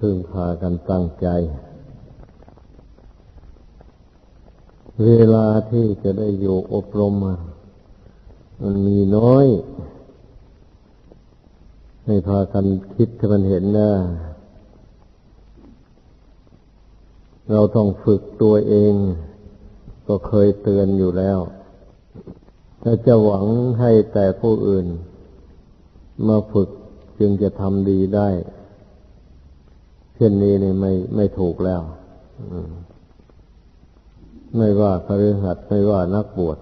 พึ่งพากันตั้งใจ เวลาที่จะได้อยู่อบรม มันมีน้อย ให้พากันคิดให้มันเห็นนะเราต้องฝึกตัวเอง ก็เคยเตือนอยู่แล้ว ถ้าจะหวังให้แต่ผู้อื่น มาฝึกจึงจะทำดีได้ ช่นนี้นี่ไม่ไม่ถูกแล้วไม่ว่าคฤหัสไม่ว่านักบวช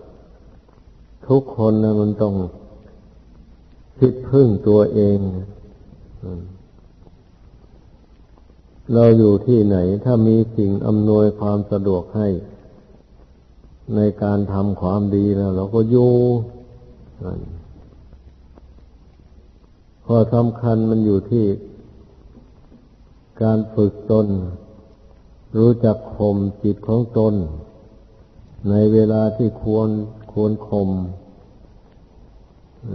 ทุกคนนะมันต้องคิดพึ่งตัวเองเราอยู่ที่ไหนถ้ามีสิ่งอำนวยความสะดวกให้ ในการทำความดีแล้ว เราก็อยู่พอสำคัญมันอยู่ที่ การฝึกตน รู้จักข่มจิตของตน ในเวลาที่ควรควรข่ม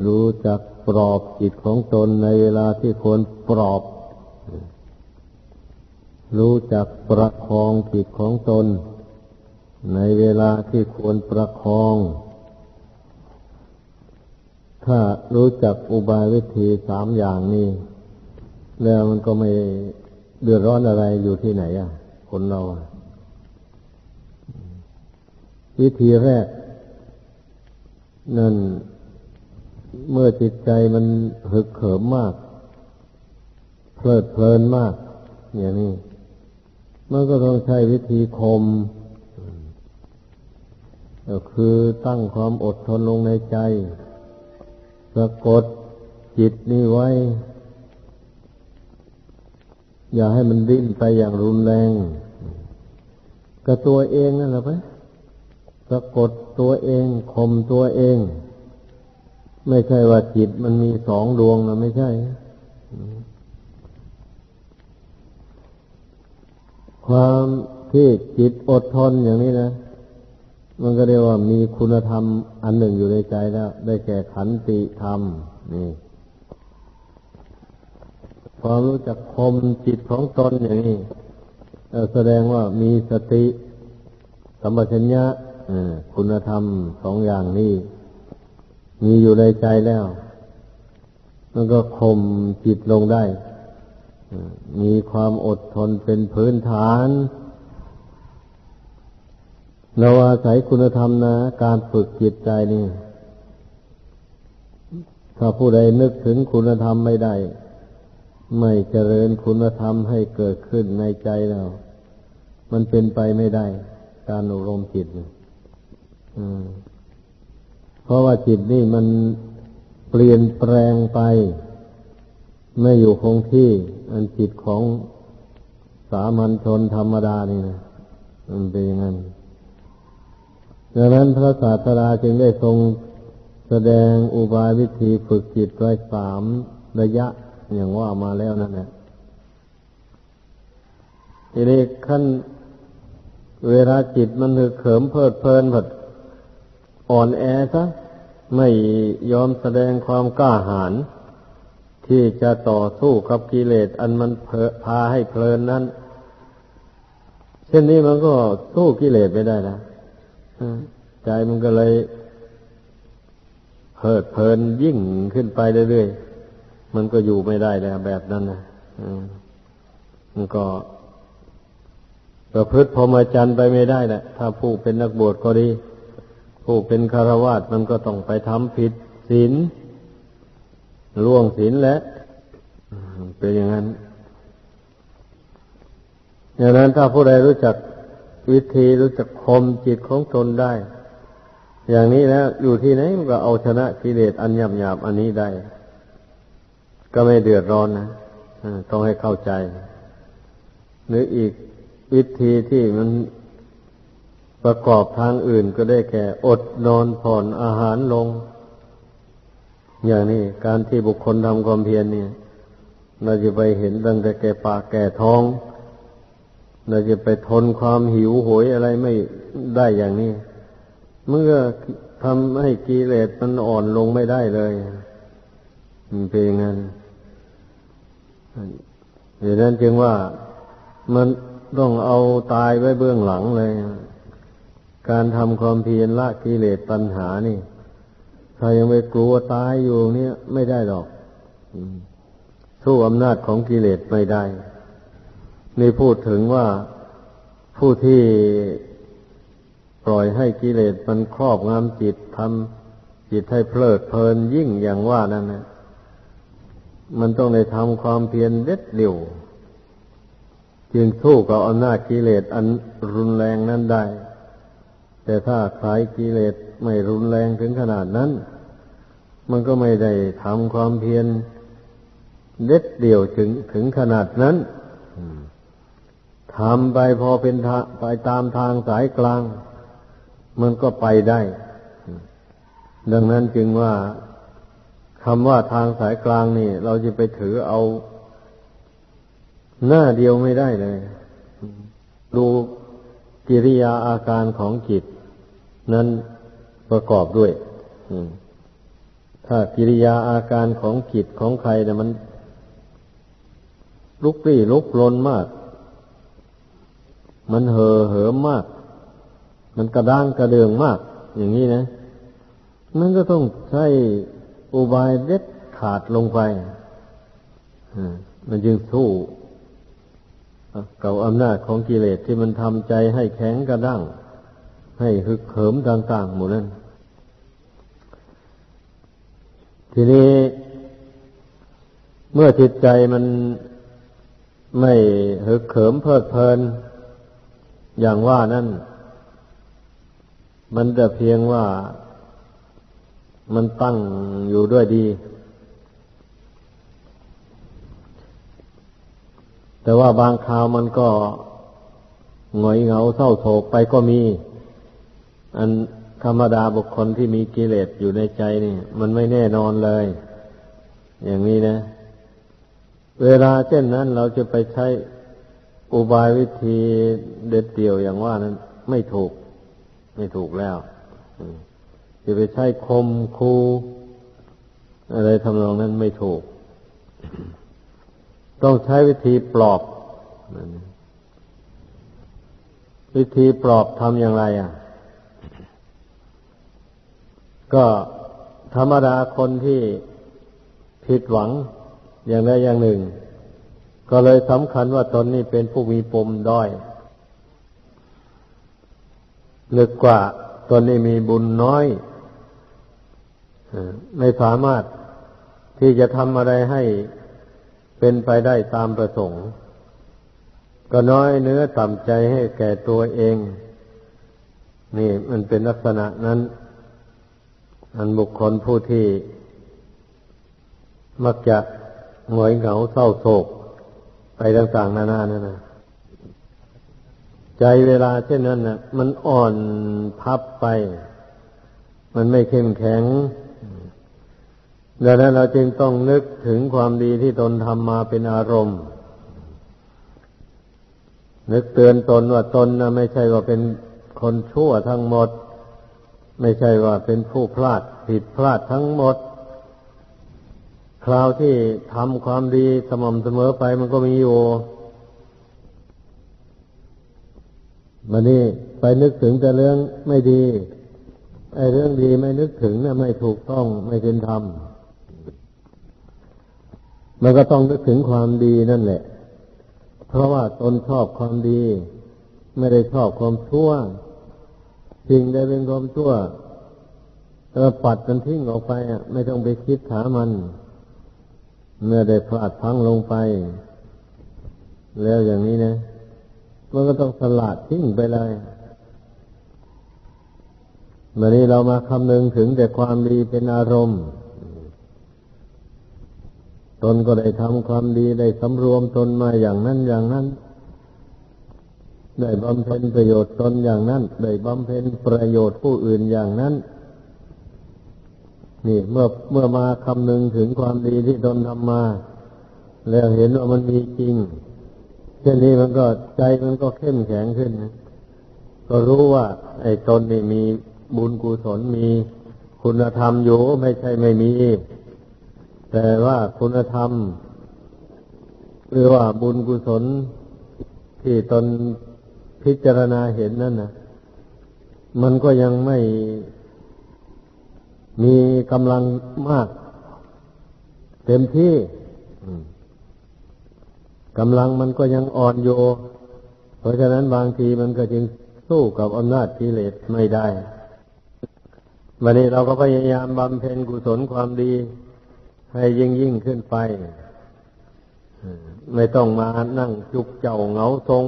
รู้จักปลอบจิตของตนในเวลาที่ควรปลอบ รู้จักประคองจิตของตน ในเวลาที่ควรประคอง ถ้ารู้จักอุบายวิธีสามอย่างนี้ แล้วมันก็ไม่ เดือดร้อนอะไรอยู่ที่ไหนอะ คนเราวิธีแรก นั่น เมื่อจิตใจมันหึกเหิมมาก เพลิดเพลินมาก อย่างนี้มันก็ต้องใช้วิธีคมก็คือตั้งความอดทนลงในใจ สะกดจิตนี้ไว้ อย่าให้มันดิ้นไปอย่างรุนแรงกับตัวเองนั่นแหละไปสะกดตัวเองข่มตัวเอง ไม่ใช่ว่าจิตมันมีสองดวงนะไม่ใช่ ความที่จิตอดทนอย่างนี้นะ มันก็เรียกว่ามีคุณธรรมอันหนึ่งอยู่ในใจแล้ว ได้แก่ขันติธรรม นี่ ความรู้จักคมจิตของตนอย่างนี้แสดงว่ามีสติสัมปชัญญะคุณธรรมสองอย่างนี้มีอยู่ในใจแล้วมันก็ข่มจิตลงได้ มีความอดทนเป็นพื้นฐานเราอาศัยคุณธรรมนะ การฝึกจิตใจนี่ ถ้าผู้ใดนึกถึงคุณธรรมไม่ได้ ไม่เจริญคุณธรรมให้เกิดขึ้นในใจเรา มันเป็นไปไม่ได้ การอบรมจิตอืเพราะว่าจิตนี่มันเปลี่ยนแปลงไป ไม่อยู่คงที่ อันจิตของสามัญชนธรรมดานี่นะมันเป็นอย่างนั้นดังนั้นพระศาสดาจึงได้ทรงแสดงอุบายวิธีฝึกจิตไว้สามระยะ อย่างว่ามาแล้วนั่นแหละทีนี้ขั้นเวลาจิตมันหือเขิมเพลิดเพลินผดอ่อนแอซะไม่ยอมแสดงความกล้าหาญที่จะต่อสู้กับกิเลสอันมันพาให้เพลินนั้น เช่นนี้มันก็สู้กิเลสไม่ได้นะใจมันก็เลยเพิดเพลินยิ่งขึ้นไปเรื่อยๆ มันก็อยู่ไม่ได้แล้วแบบนั้นนะมันก็ ประพฤติพรหมจรรย์ไปไม่ได้แหละถ้าผู้เป็นนักบวชก็ดี ผู้เป็นคารวาสมันก็ต้องไปทำผิดศีลล่วงศีลและเป็นอย่างนั้นอย่างนั้นถ้าผู้ใดรู้จักวิธีรู้จักคมจิตของตนได้ อย่างนี้แล้วอยู่ที่ไหนมันก็เอาชนะกิเลสอันหยาบหยาบอันนี้ได้ ก็ไม่เดือดร้อนนะต้องให้เข้าใจ หรืออีกวิธีที่มันประกอบทางอื่นก็ได้แก่อดนอนผ่อนอาหารลง อย่างนี้การที่บุคคลทำความเพียรเนี่ย เราจะไปเห็นตั้งแต่แก่ปากแก่ท้อง เราจะไปทนความหิวโหยอะไรไม่ได้อย่างนี้เมื่อทำให้กิเลสมันอ่อนลงไม่ได้เลยมันเป็นงั้น ดังนั้นจึงว่ามันต้องเอาตายไว้เบื้องหลังเลย การทำความเพียรละกิเลสตัณหานี่ ถ้ายังไม่กลัวตายอยู่เนี่ยไม่ได้หรอกสู้อำนาจของกิเลสไม่ได้นี่พูดถึงว่าผู้ที่ปล่อยให้กิเลสมันครอบงำจิตทำจิตให้เพลิดเพลินยิ่งอย่างว่านั่นนะ มันต้องได้ทำความเพียรเด็ดเดี่ยวจึงสู้กับอำนาจกิเลสอันรุนแรงนั้นได้ แต่ถ้าใครกิเลสไม่รุนแรงถึงขนาดนั้น มันก็ไม่ได้ทำความเพียรเด็ดเดี่ยวถึงถึงขนาดนั้นทำไปพอเป็นไปตามทางสายกลาง มันก็ไปได้ ดังนั้นจึงว่า คำว่าทางสายกลางนี่ เราจะไปถือเอาหน้าเดียวไม่ได้เลย ดูกิริยาอาการของจิต นั้นประกอบด้วยถ้ากิริยาอาการของจิตของใครเนี่ยมัน ลุกรี้ลุกลนมาก มันเห่อเหิมมาก มันกระด้างกระเดืองมาก อย่างนี้นะมันก็ต้องใช้ อุบายเด็ดขาดลงไปมันจึงสู้เกับอำนาจของกิเลสที่มันทำใจให้แข็งกระด้าง ให้ฮึกเหิมต่างๆหมดนั้น ทีนี้เมื่อจิตใจมันไม่ฮึกเหิมเพลิดเพลิน อย่างว่านั่น มันจะเพียงว่า มันตั้งอยู่ด้วยดี แต่ว่าบางคราวมันก็หงอยเหงาเศร้าโศกไปก็มี อันธรรมดาบุคคลที่มีกิเลสอยู่ในใจนี่มันไม่แน่นอนเลย อย่างนี้นะ เวลาเช่นนั้นเราจะไปใช้อุบายวิธีเด็ดเดี่ยวอย่างว่านั้น ไม่ถูก ไม่ถูกแล้ว จะไปใช้คมคูอะไรทำนองนั้นไม่ถูก ต้องใช้วิธีปลอบ วิธีปลอบทำอย่างไร อะ ก็ธรรมดาคนที่ผิดหวังอย่างใดอย่างหนึ่ง ก็เลยสำคัญว่าตนนี้เป็นผู้มีปมด้อยนึกกว่าตนนี้มีบุญน้อย ไม่สามารถที่จะทำอะไรให้เป็นไปได้ตามประสงค์ ก็น้อยเนื้อต่ำใจให้แก่ตัวเอง นี่มันเป็นลักษณะนั้น อันบุคคลผู้ที่ มักจะหงอยเหงาเศร้าโศก ไปต่างๆนานานั่นนะใจเวลาเช่นนั้นนะมันอ่อนพับไป มันไม่เข้มแข็ง ดังนั้นเราจึงต้องนึกถึงความดีที่ตนทำมาเป็นอารมณ์ นึกเตือนตนว่าตนนะไม่ใช่ว่าเป็นคนชั่วทั้งหมด ไม่ใช่ว่าเป็นผู้พลาดผิดพลาดทั้งหมด คราวที่ทำความดีสม่ำเสมอไปมันก็มีอยู่มันนี่ไปนึกถึงแต่เรื่องไม่ดีไอ้เรื่องดีไม่นึกถึงนะ่ะไม่ถูกต้องไม่เป็นธรรม มันก็ต้องนึกถึงความดีนั่นแหละ เพราะว่าตนชอบความดี ไม่ได้ชอบความชั่วสิ่งใดเป็นความชั่วเออปัดกันทิ้งออกไปอะไม่ต้องไปคิดถามัน เมื่อได้พลาดพังลงไป แล้วอย่างนี้นะมันก็ต้องสลัดทิ้งไปเลยเมื่อนี้เรามาคำนึงถึงแต่ความดีเป็นอารมณ์ ตนก็ได้ทำความดีได้สำรวมตนมาอย่างนั้นอย่างนั้น ได้บำเพ็ญประโยชน์ตนอย่างนั้น ได้บำเพ็ญประโยชน์ผู้อื่นอย่างนั้น นี่เมื่อเมื่อมาคำนึงถึงความดีที่ตนทำมา แล้วเห็นว่ามันมีจริงเช่นนี้มันก็ใจมันก็เข้มแข็งขึ้น ก็รู้ว่า ไอ้ตนนี่มีบุญกุศลมีคุณธรรมอยู่ไม่ใช่ไม่มี แต่ว่าคุณธรรม หรือว่าบุญกุศลที่ตนพิจารณาเห็นนั่นนะมันก็ยังไม่มีกำลังมาก เต็มที่กำลังมันก็ยังอ่อนโย เพราะฉะนั้นบางทีมันก็จึงสู้กับอำนาจกิเลสไม่ได้ วันนี้เราก็พยายามบำเพ็ญกุศลความดี ให้ยิ่งยิ่งขึ้นไป ไม่ต้องมานั่งจุกเจ้าเหงาทรง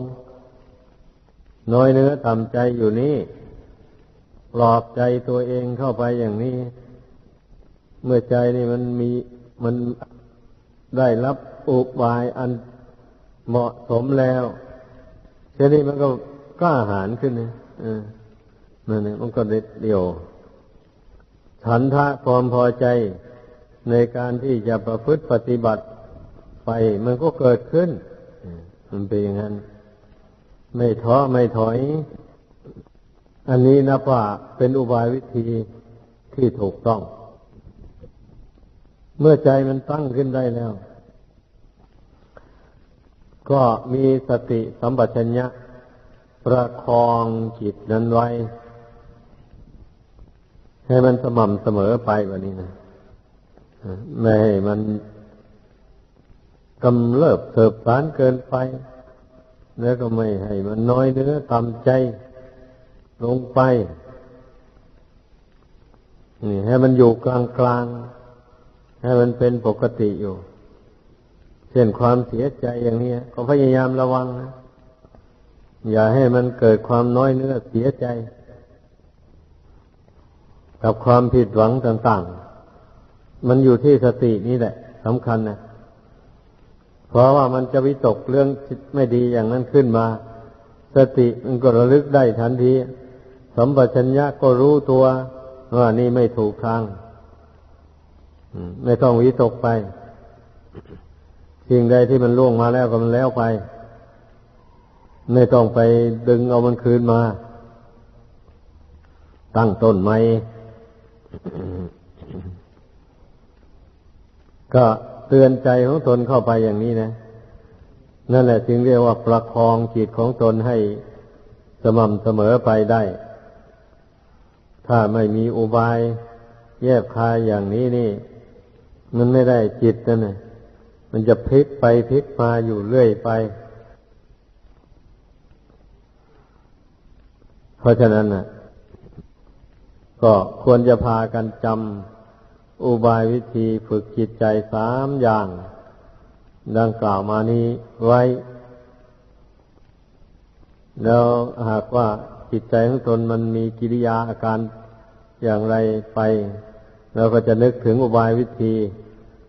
น้อยเนื้อต่ำใจอยู่นี่ปลอบใจตัวเองเข้าไปอย่างนี้ เมื่อใจนี่มันมีมันได้รับอุบายอันเหมาะสมแล้วเช่นนี้มันก็กล้าหาญขึ้นนะนั่นเองมันก็เด็ดเดี่ยวฉันทะความพอใจ ในการที่จะประพฤติปฏิบัติไป มันก็เกิดขึ้น มันเป็นอย่างนั้น ไม่ท้อไม่ถอย อันนี้นะว่าเป็นอุบายวิธีที่ถูกต้อง เมื่อใจมันตั้งขึ้นได้แล้ว ก็มีสติสัมปชัญญะ ประคองจิตนั้นไว้ ให้มันสม่ำเสมอไปแบบนี้นะ ไม่ให้มันกำเริบเสิบสารเกินไป แล้วก็ไม่ให้มันน้อยเนื้อต่ำใจลงไป นี่ ให้มันอยู่กลางกลางให้มันเป็นปกติอยู่ เช่นความเสียใจอย่างนี้ก็พยายามระวังนะอย่าให้มันเกิดความน้อยเนื้อเสียใจ กับความผิดหวังต่าง ๆ มันอยู่ที่สตินี่แหละสำคัญนะเพราะว่ามันจะวิตกเรื่องไม่ดีอย่างนั้นขึ้นมา สติมันก็ระลึกได้ทันทีสัมปชัญญะก็รู้ตัวว่านี่ไม่ถูกทางไม่ต้องวิตกไป สิ่งใดที่มันล่วงมาแล้วก็มันแล้วไป ไม่ต้องไปดึงเอามันคืนมา ตั้งต้นใหม่ ก็เตือนใจของตนเข้าไปอย่างนี้นะ นั่นแหละจึงเรียกว่าประคองจิตของตนให้สม่ำเสมอไปได้ ถ้าไม่มีอุบายแยบคายอย่างนี้นี่ มันไม่ได้จิตนั่นแหละมันจะพลิกไปพลิกมาอยู่เรื่อยไป เพราะฉะนั้นน่ะ ก็ควรจะพากันจำ อุบายวิธีฝึกจิตใจสามอย่าง ดังกล่าวมานี้ไว้ แล้วหากว่าจิตใจของตนมันมีกิริยาอาการอย่างไรไป เราก็จะนึกถึงอุบายวิธี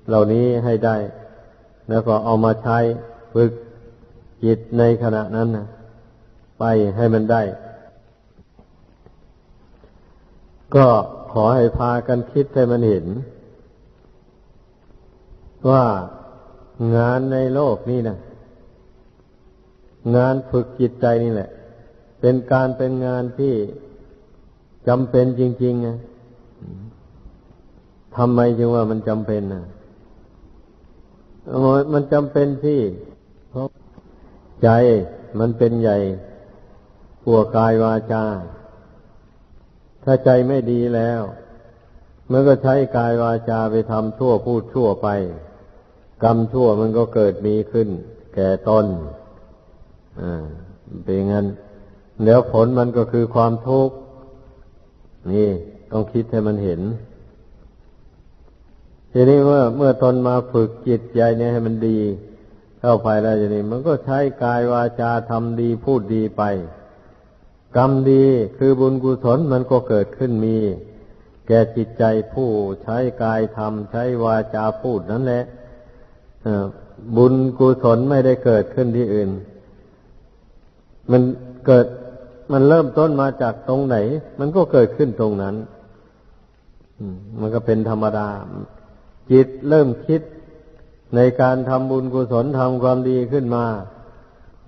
เหล่านี้ให้ได้ แล้วก็เอามาใช้ฝึกจิตในขณะนั้นนะไปให้มันได้ ก็ อให้พากันคิดให้มันเห็น ว่างานในโลกนี้นะงานฝึกจิตใจนี่แหละ เป็นการเป็นงานที่จำเป็นจริงๆนะทำไมจึงว่ามันจำเป็นนะมันจำเป็นที่เพราะใจมันเป็นใหญ่กัวกายวาจา ถ้าใจไม่ดีแล้วมันก็ใช้กายวาจาไปทำชั่วพูดชั่วไป กรรมชั่วมันก็เกิดมีขึ้น แก่ตนอ่าเป็นงั้นแล้วผลมันก็คือความทุกข์นี่ต้องคิดให้มันเห็น ทีนี้เมื่อเมื่อตนมาฝึกจิตใจเนี่ยให้มันดี เข้าไปแล้วทีนี้มันก็ใช้กายวาจาทำดีพูดดีไป กรรมดีคือบุญกุศลมันก็เกิดขึ้นมี แก่จิตใจผู้ใช้กายทำใช้วาจาพูดนั่นแหละบุญกุศลไม่ได้เกิดขึ้นที่อื่น มันเกิดมันเริ่มต้นมาจากตรงไหน มันก็เกิดขึ้นตรงนั้นมันก็เป็นธรรมดา จิตเริ่มคิดในการทำบุญกุศลทำความดีขึ้นมา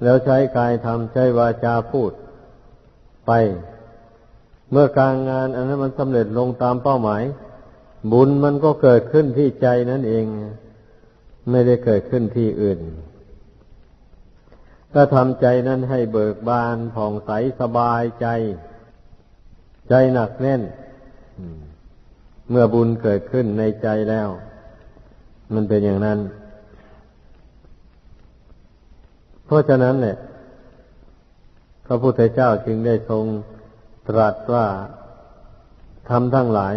แล้วใช้กายทำใช้วาจาพูด ไป เมื่อการงานอันนั้นมันสำเร็จลงตามเป้าหมาย บุญมันก็เกิดขึ้นที่ใจนั่นเอง ไม่ได้เกิดขึ้นที่อื่นก็ทำใจนั้นให้เบิกบานผ่องใสสบายใจ ใจหนักแน่น เมื่อบุญเกิดขึ้นในใจแล้ว มันเป็นอย่างนั้น เพราะฉะนั้นเนี่ย พระพุทธเจ้าจึงได้ทรงตรัสว่าทำทั้งหลาย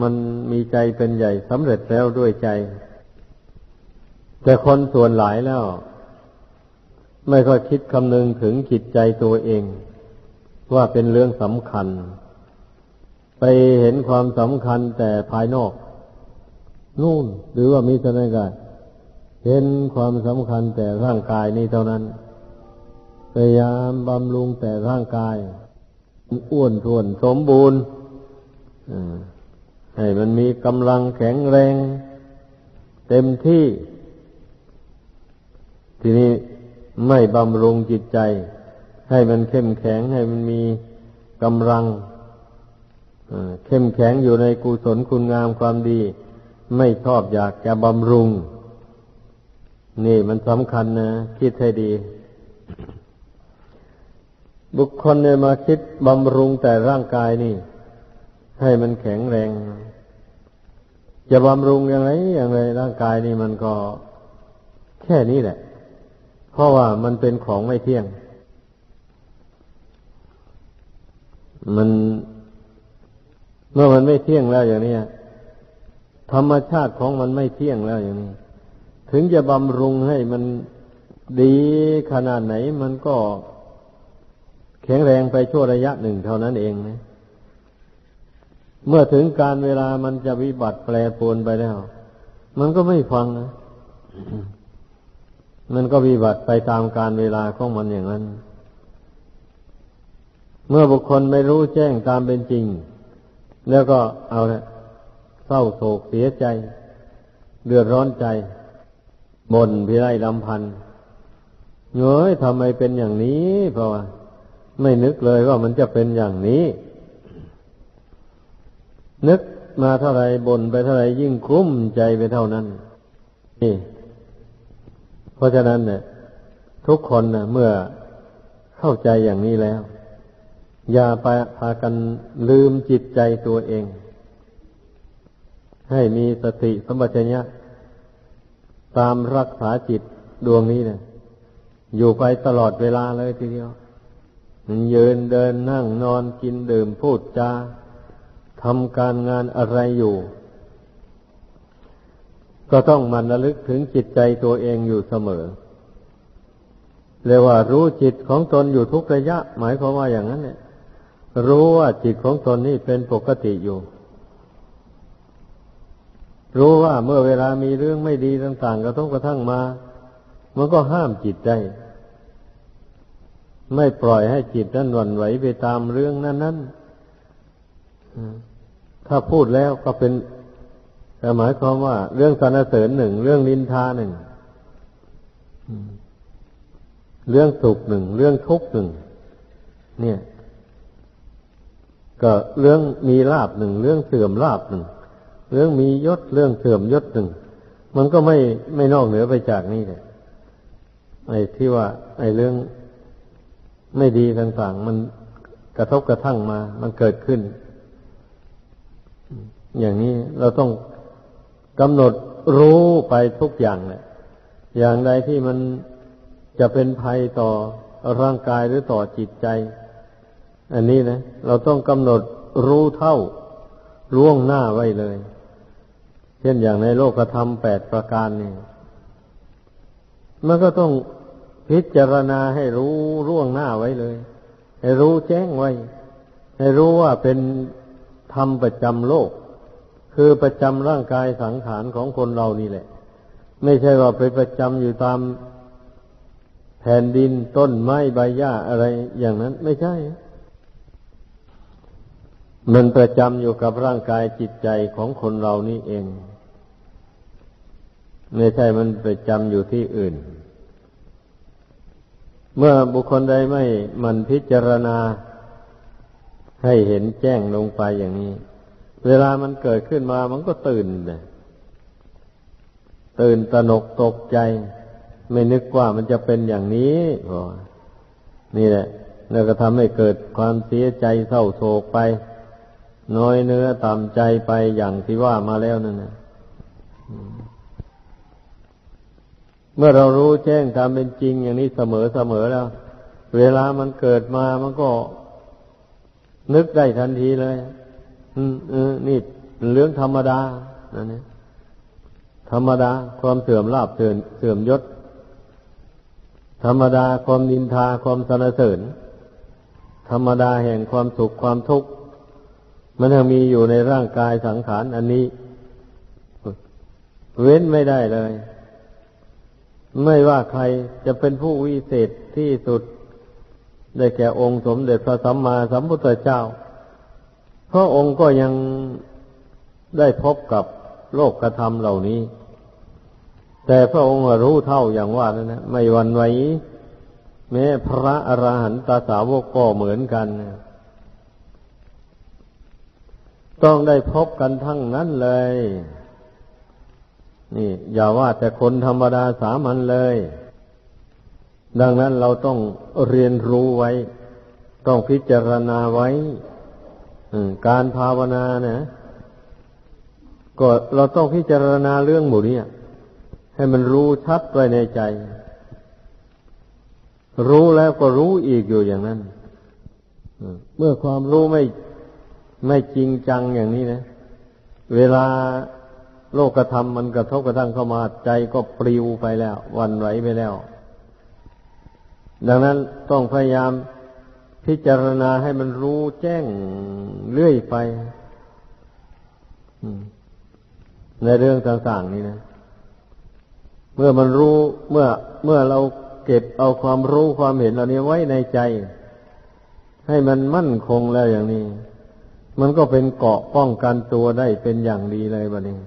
มันมีใจเป็นใหญ่สำเร็จแล้วด้วยใจ แต่คนส่วนหลายแล้ว ไม่ค่อยคิดคำนึงถึงจิตใจตัวเอง ว่าเป็นเรื่องสำคัญ ไปเห็นความสำคัญแต่ภายนอก นู่นหรือว่ามีสนกายเห็นความสำคัญแต่ร่างกายนี้เท่านั้น พยายามบำรุงแต่ร่างกาย อ้วนท้วนสมบูรณ์ให้มันมีกำลังแข็งแรง เต็มที่ ทีนี้ไม่บำรุงจิตใจ ให้มันเข้มแข็งให้มันมีกำลังเข้มแข็งอยู่ในกุศลคุณงามความดี ไม่ชอบอยากจะบำรุง นี่มันสำคัญนะ คิดให้ดี บุคคลเนี่ยมาคิดบำรุงแต่ร่างกายนี่ ให้มันแข็งแรง จะบำรุงยังไงอย่างไรร่างกายนี่มันก็แค่นี้แหละ เพราะว่ามันเป็นของไม่เที่ยง มันเมื่อมันไม่เที่ยงแล้วอย่างนี้ธรรมชาติของมันไม่เที่ยงแล้วอย่างนี้ ถึงจะบำรุงให้มันดีขนาดไหนมันก็ ข็งแรงไปชั่วระยะหนึ่งเท่านั้นเองนะ เมื่อถึงการเวลามันจะวิบัติแปรปรวนไปแล้ว มันก็ไม่ฟังนะมันก็วิบัติไปตามการเวลาของมันอย่างนั้น เมื่อบุคคลไม่รู้แจ้งตามเป็นจริง แล้วก็เอาละเศร้าโศกเสียใจ เดือดร้อนใจบ่นพิไรลำพันเงยทำไมเป็นอย่างนี้เพราะว่า ไม่นึกเลยว่ามันจะเป็นอย่างนี้ นึกมาเท่าไรบ่นไปเท่าไรยิ่งคุ้มใจไปเท่านั้นนี่เพราะฉะนั้นเนี่ยทุกคนนะเมื่อเข้าใจอย่างนี้แล้ว อย่าไปพากันลืมจิตใจตัวเอง ให้มีสติสมบัติญะตามรักษาจิตดวงนี้เนะอยู่ไปตลอดเวลาเลยทีเดียว ยืนเดินนั่งนอนกินดื่มพูดจาทำการงานอะไรอยู่ ก็ต้องมันระลึกถึงจิตใจตัวเองอยู่เสมอเรียกว่ารู้จิตของตนอยู่ทุกระยะ หมายความว่าอย่างนั้นเนี่ย รู้ว่าจิตของตนนี่เป็นปกติอยู่ รู้ว่าเมื่อเวลามีเรื่องไม่ดีต่าง ๆ กระทบกระทั่งมา มันก็ห้ามจิตใจ ไม่ปล่อยให้จิตนั้นหวั่นไหวไปตามเรื่องนั้นนั้นถ้าพูดแล้วก็เป็นหมายความว่า เรื่องสรรเสริญหนึ่งเรื่องนินทาหนึ่งเรื่องสุขหนึ่งเรื่องทุกข์หนึ่งเนี่ย ก็เรื่องมีลาบหนึ่งเรื่องเสื่อมลาบหนึ่งเรื่องมียศเรื่องเสื่อมยศหนึ่งมันก็ไม่ไม่นอกเหนือไปจากนี้เลยไอ้ที่ว่า ไอ้เรื่อง ไม่ดีต่าง ๆ มันกระทบกระทั่งมา มันเกิดขึ้น อย่างนี้เราต้องกำหนดรู้ไปทุกอย่างแหละอย่างใดที่มันจะเป็นภัยต่อร่างกายหรือต่อจิตใจ อันนี้นะ เราต้องกำหนดรู้เท่าล่วงหน้าไว้เลย เช่นอย่างในโลกธรรมแปดประการนี่มันก็ต้อง พิจารณาให้รู้ร่วงหน้าไว้เลย ให้รู้แจ้งไว้ ให้รู้ว่าเป็นธรรมประจำโลก คือประจำร่างกายสังขารของคนเรานี่แหละ ไม่ใช่ว่าไปประจำอยู่ตามแผ่นดินต้นไม้ใบหญ้าอะไรอย่างนั้น ไม่ใช่ มันประจำอยู่กับร่างกายจิตใจของคนเรานี่เอง ไม่ใช่มันประจำอยู่ที่อื่น เมื่อบุคคลใดไม่มันพิจารณา ให้เห็นแจ้งลงไปอย่างนี้ เวลามันเกิดขึ้นมามันก็ตื่นเลยตื่นตนกตกใจ ไม่นึกว่ามันจะเป็นอย่างนี้นี่แหละแล้วก็ทำให้เกิดความเสียใจเศร้าโศกไป น้อยเนื้อต่ำใจไปอย่างที่ว่ามาแล้วนั่นนะ เมื่อเรารู้แจ้งตามเป็นจริงอย่างนี้เสมอเสมอแล้ว เวลามันเกิดมามันก็ นึกได้ทันทีเลย อืมเออนี่เรื่องธรรมดานั่นเนี่ธรรมดาความเสื่อมลาบเสื่อมเสื่อมยศ ธรรมดาความนินทาความสนเสริญ ธรรมดาแห่งความสุขความทุกข์มันยังมีอยู่ในร่างกายสังขารอันนี้ เว้นไม่ได้เลย ไม่ว่าใครจะเป็นผู้วิเศษที่สุด ได้แก่องค์สมเด็จพระสัมมาสัมพุทธเจ้า พระองค์ก็ยังได้พบกับโลกกระทำเหล่านี้ แต่พระองค์รู้เท่าอย่างว่านั่นนะไม่วันไหวแม้พระอรหันตสาวกก็เหมือนกัน ต้องได้พบกันทั้งนั้นเลย นี่ อย่าว่าแต่คนธรรมดาสามัญเลย ดังนั้นเราต้องเรียนรู้ไว้ ต้องพิจารณาไว้การภาวนาเนี่ยก็เราต้องพิจารณาเรื่องหมู่นี้ให้มันรู้ชัดไว้ในใจ รู้แล้วก็รู้อีกอยู่อย่างนั้นเมื่อความรู้ไม่ไม่จริงจังอย่างนี้นะ เวลา โลกธรรมมันกระทบกระทั่งเข้ามาใจก็ปลิวไปแล้ววันไหวไปแล้ว ดังนั้นต้องพยายามพิจารณาให้มันรู้แจ้งเรื่อยไปในเรื่องต่างๆนี่นะ เมื่อมันรู้เมื่อเมื่อเราเก็บเอาความรู้ความเห็นเหล่านี้ไว้ในใจ ให้มันมั่นคงแล้วอย่างนี้ มันก็เป็นเกาะป้องกันตัวได้เป็นอย่างดีเลยบัดนี้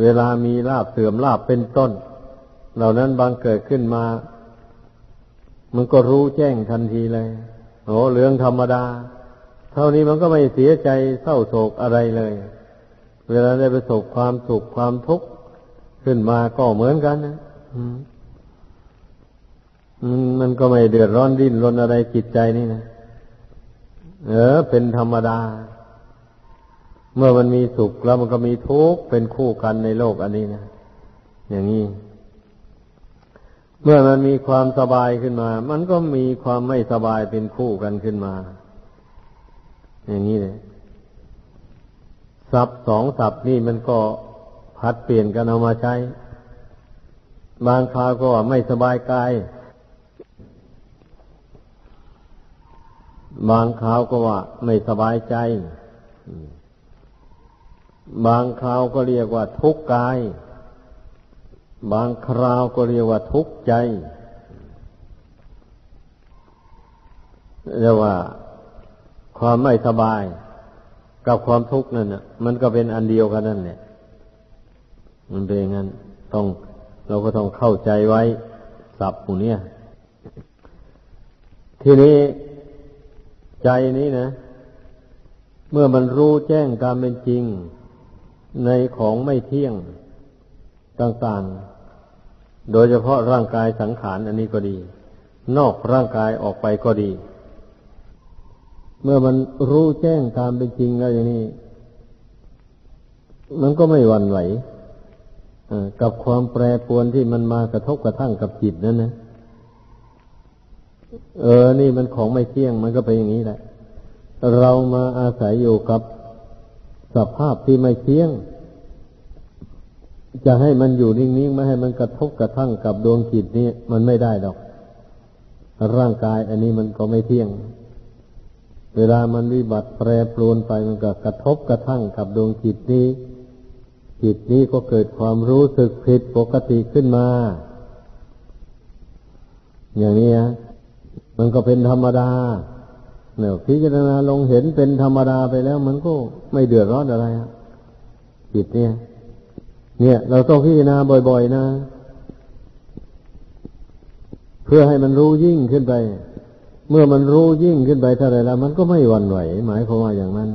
เวลามีลาบเสื่อมลาบเป็นต้น เหล่านั้นบางเกิดขึ้นมา มันก็รู้แจ้งทันทีเลยโอ้เรื่องธรรมดา เท่านี้มันก็ไม่เสียใจเศร้าโศกอะไรเลย เวลาได้ประสบความสุขความทุกข์ขึ้นมาก็เหมือนกันนะมันก็ไม่เดือดร้อนดิ้นรนอะไรจิตใจนี่นะเออ เป็นธรรมดา เมื่อมันมีสุขแล้วมันก็มีทุกข์เป็นคู่กันในโลกอันนี้นะ อย่างนี้ เมื่อมันมีความสบายขึ้นมา มันก็มีความไม่สบายเป็นคู่กันขึ้นมา อย่างนี้เลยศัพท์สองศัพท์นี่มันก็พัดเปลี่ยนกันเอามาใช้ บางคราวก็ไม่สบายกาย บางคราวก็ว่าไม่สบายใจ บางคราวก็เรียกว่าทุกข์กาย บางคราวก็เรียกว่าทุกข์ใจเรียกว่าความไม่สบาย กับความทุกข์นั่นน่ะ มันก็เป็นอันเดียวกันนั่นแหละมันเป็นงั้นต้องเราก็ต้องเข้าใจไว้สับหูเนี่ย ทีนี้ใจนี้นะ เมื่อมันรู้แจ้งตามเป็นจริง ในของไม่เที่ยงต่างๆ โดยเฉพาะร่างกายสังขารอันนี้ก็ดี นอกร่างกายออกไปก็ดี เมื่อมันรู้แจ้งตามเป็นจริงแล้วอย่างนี้ มันก็ไม่หวั่นไหวกับความแปรปรวนที่มันมากระทบกระทั่งกับจิตนั่นนะเออ นี่มันของไม่เที่ยง มันก็เป็นอย่างนี้แหละ เรามาอาศัยอยู่กับ สภาพที่ไม่เที่ยง จะให้มันอยู่นิ่งๆไม่ให้มันกระทบกระทั่งกับดวงจิตนี่มันไม่ได้ดอก ร่างกายอันนี้มันก็ไม่เที่ยง เวลามันวิบัติแปรปรวนไปมันก็กระทบกระทั่งกับดวงจิตนี้ จิตนี้ก็เกิดความรู้สึกผิดปกติขึ้นมา อย่างนี้มันก็เป็นธรรมดา เนี่ยพิจารณาลงเห็นเป็นธรรมดาไปแล้ว มันก็ไม่เดือดร้อนอะไรจิตเนี่ย เนี่ย เราต้องพิจารณาบ่อย ๆ นะ เพื่อให้มันรู้ยิ่งขึ้นไป เมื่อมันรู้ยิ่งขึ้นไปเท่าไรแล้ว มันก็ไม่หวั่นไหว หมายความว่าอย่างนั้น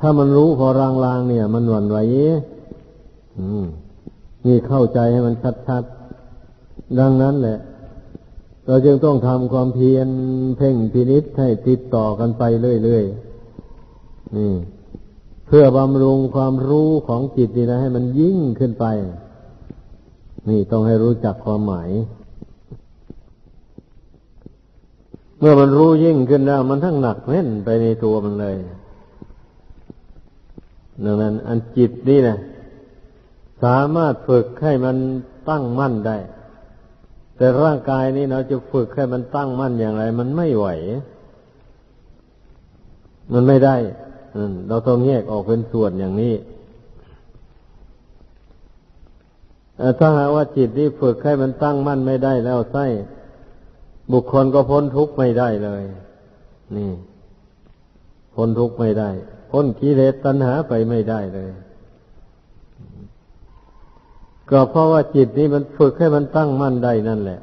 ถ้ามันรู้พอรางๆเนี่ย มันหวั่นไหวอืมนี่เข้าใจให้มันชัดๆดังนั้นแหละ เราจึงต้องทำความเพียรเพ่งพินิษให้ติดต่อกันไปเรื่อยๆนี่ เพื่อบำรุงความรู้ของจิตนี่นะให้มันยิ่งขึ้นไป นี่ต้องให้รู้จักความหมาย เมื่อมันรู้ยิ่งขึ้นแล้ว มันทั้งหนักแน่นไปในตัวมันเลยดังนั้น อันจิตนี่นะสามารถฝึกให้มันตั้งมั่นได้ แต่ร่างกายนี้เราจะฝึกให้มันตั้งมั่นอย่างไร มันไม่ไหว มันไม่ได้เราต้องแยกออกเป็นส่วนอย่างนี้ถ้าหากว่าจิตที่ฝึกให้มันตั้งมั่นไม่ได้แล้วไส้บุคคลก็พ้นทุกข์ไม่ได้เลย นี่ พ้นทุกข์ไม่ได้ พ้นกิเลสตัณหาไปไม่ได้เลย ก็เพราะว่าจิตนี้มันฝึกให้มันตั้งมั่นได้นั่นแหละ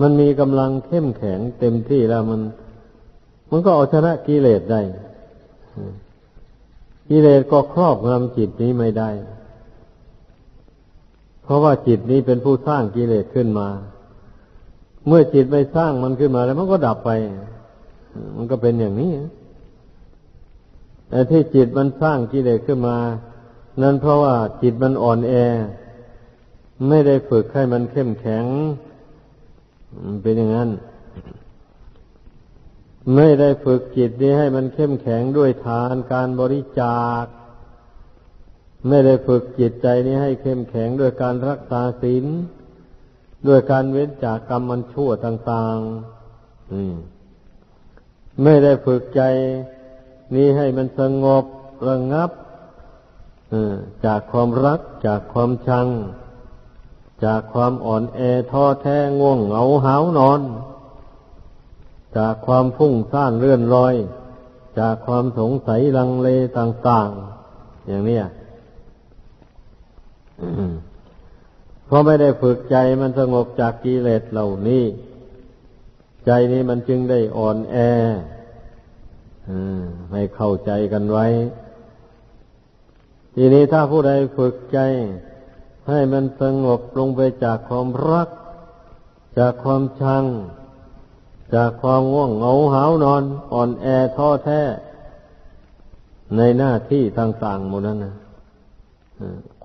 มันมีกำลังเข้มแข็งเต็มที่แล้วมัน มันก็เอาชนะกิเลสได้กิเลสก็ครอบงำจิตนี้ไม่ได้ เพราะว่าจิตนี้เป็นผู้สร้างกิเลสขึ้นมา เมื่อจิตไม่สร้างมันขึ้นมาแล้ว มันก็ดับไป มันก็เป็นอย่างนี้ แต่ที่จิตมันสร้างกิเลสขึ้นมา นั้นเพราะว่าจิตมันอ่อนแอ ไม่ได้ฝึกให้มันเข้มแข็ง เป็นอย่างนั้น ไม่ได้ฝึกจิตนี้ให้มันเข้มแข็งด้วยทานการบริจาค ไม่ได้ฝึกจิตใจนี้ให้เข้มแข็งด้วยการรักษาศีลด้วยการเว้นจากกรรมมันชั่วต่างๆไม่ได้ฝึกใจนี้ให้มันสงบระงับจากความรักจากความชัง จากความอ่อนแอท้อแท้ง่วงเหงาหาวนอน จากความพุ่งซ่านเลื่อนลอย จากความสงสัยลังเลต่างๆ อย่างนี้เพราะไม่ได้ฝึกใจมันสงบจากกิเลสเหล่านี้ ใจนี้มันจึงได้อ่อนแอไม่เข้าใจกันไว้ ทีนี้ถ้าผู้ใดฝึกใจ ให้มันสงบลงไปจากความรัก จากความชัง จากความง่วงเหงาหาวนอน อ่อนแอท้อแท้ ในหน้าที่ต่างๆหมดนั้นนะ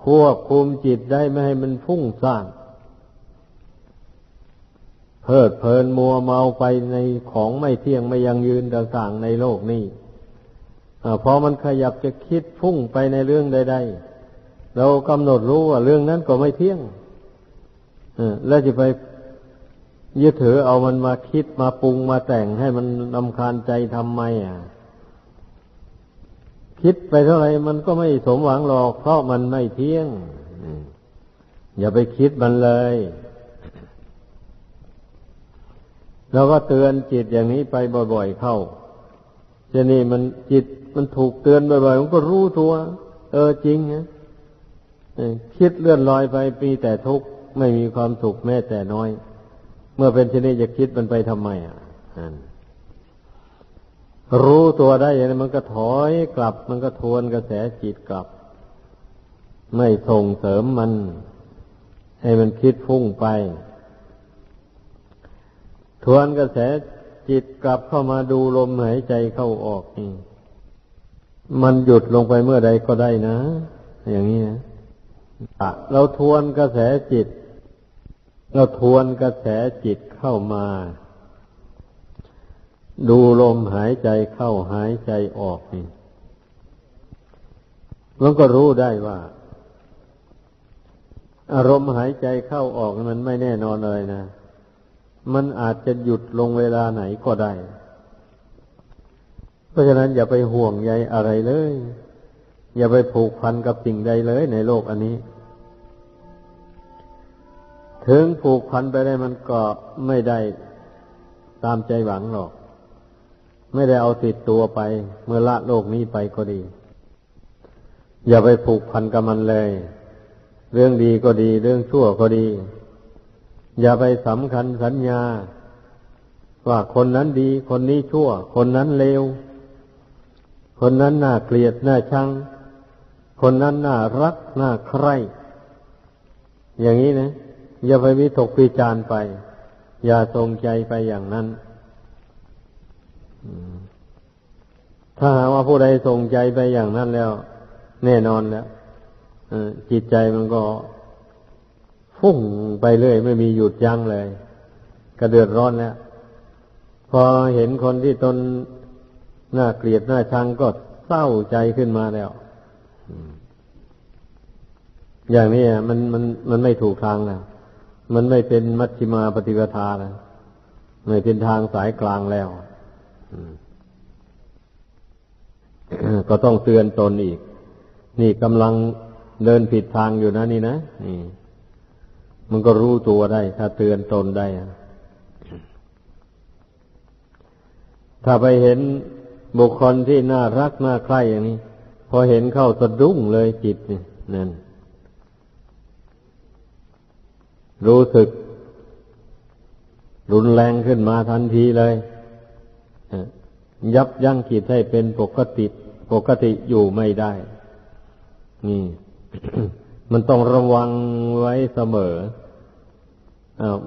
ควบคุมจิตได้ไม่ให้มันฟุ้งซ่านเพิดเพลินมัวเมาไปในของไม่เที่ยงไม่ยังยืนต่างๆในโลกนี้พอมันขยับจะคิดพุ่งไปในเรื่องใดๆ เรากำหนดรู้ว่าเรื่องนั้นก็ไม่เที่ยงแล้วจะไปยึดถือเอามันมาคิดมาปรุงมาแต่งให้มันนำคาญใจทำไมอะ คิดไปเท่าไหร่มันก็ไม่สมหวังหรอก เพราะมันไม่เที่ยงอย่าไปคิดมันเลยเราก็เตือนจิตอย่างนี้ไปบ่อย ๆ เข้าจะนี่มันจิตมันถูกเตือนบ่อยๆมันก็รู้ตัว เออจริงนะ คิดเลื่อนลอยไปปีแต่ทุกข์ไม่มีความสุขแม้แต่น้อย เมื่อเป็นเช่นนี้จะคิดมันไปทำไมอะรู้ตัวได้อย่างนี้มันก็ถอยกลับ มันก็ทวนกระแสจิตกลับ ไม่ส่งเสริมมัน ให้มันคิดฟุ้งไป ทวนกระแสจิตกลับเข้ามาดูลมหายใจเข้าออกนี่มันหยุดลงไปเมื่อใดก็ได้นะ อย่างนี้นะ เราทวนกระแสจิต เราทวนกระแสจิตเข้ามา ดูลมหายใจเข้าหายใจออกนี่มันก็รู้ได้ว่า อารมณ์หายใจเข้าออกมันไม่แน่นอนเลยนะ มันอาจจะหยุดลงเวลาไหนก็ได้ เพราะฉะนั้นอย่าไปห่วงใยอะไรเลย อย่าไปผูกพันกับสิ่งใดเลยในโลกอันนี้ ถึงผูกพันไปได้มันก็ไม่ได้ตามใจหวังหรอก ไม่ได้เอาติดตัวไป เมื่อละโลกนี้ไปก็ดี อย่าไปผูกพันกับมันเลย เรื่องดีก็ดี เรื่องชั่วก็ดี อย่าไปสำคัญสัญญา ว่าคนนั้นดี คนนี้ชั่ว คนนั้นเลวคนนั้นน่าเกลียดน่าชัง คนนั้นน่ารักน่าใคร่ อย่างนี้นะ อย่าไปวิตกวิจารไป อย่าทรงใจไปอย่างนั้น ถ้าหากว่าผู้ใดทรงใจไปอย่างนั้นแล้ว แน่นอนแล้วจิตใจมันก็ฟุ้งไปเรื่อย ไม่มีหยุดยั้งเลย กระเดือดร้อนแล้ว พอเห็นคนที่ตนน่าเกลียดน่าชังก็เศร้าใจขึ้นมาแล้ว อย่างนี้มันมันมันไม่ถูกทางแล้วมันไม่เป็นมัชฌิมาปฏิปทาแล้วไม่เป็นทางสายกลางแล้วก็ต้องเตือนตนอีก นี่กำลังเดินผิดทางอยู่นะนี่นะนี่มันก็รู้ตัวได้ ถ้าเตือนตนได้ ถ้าไปเห็นบุคคลที่น่ารักน่าใคร่อย่างนี้ อเห็นเข้าสะดุ้งเลยจิตนี่นั่น รู้สึก รุนแรงขึ้นมาทันทีเลยยับยั้งจิตให้เป็นปกติ ปกติอยู่ไม่ได้ นี่ มันต้องระวังไว้เสมอ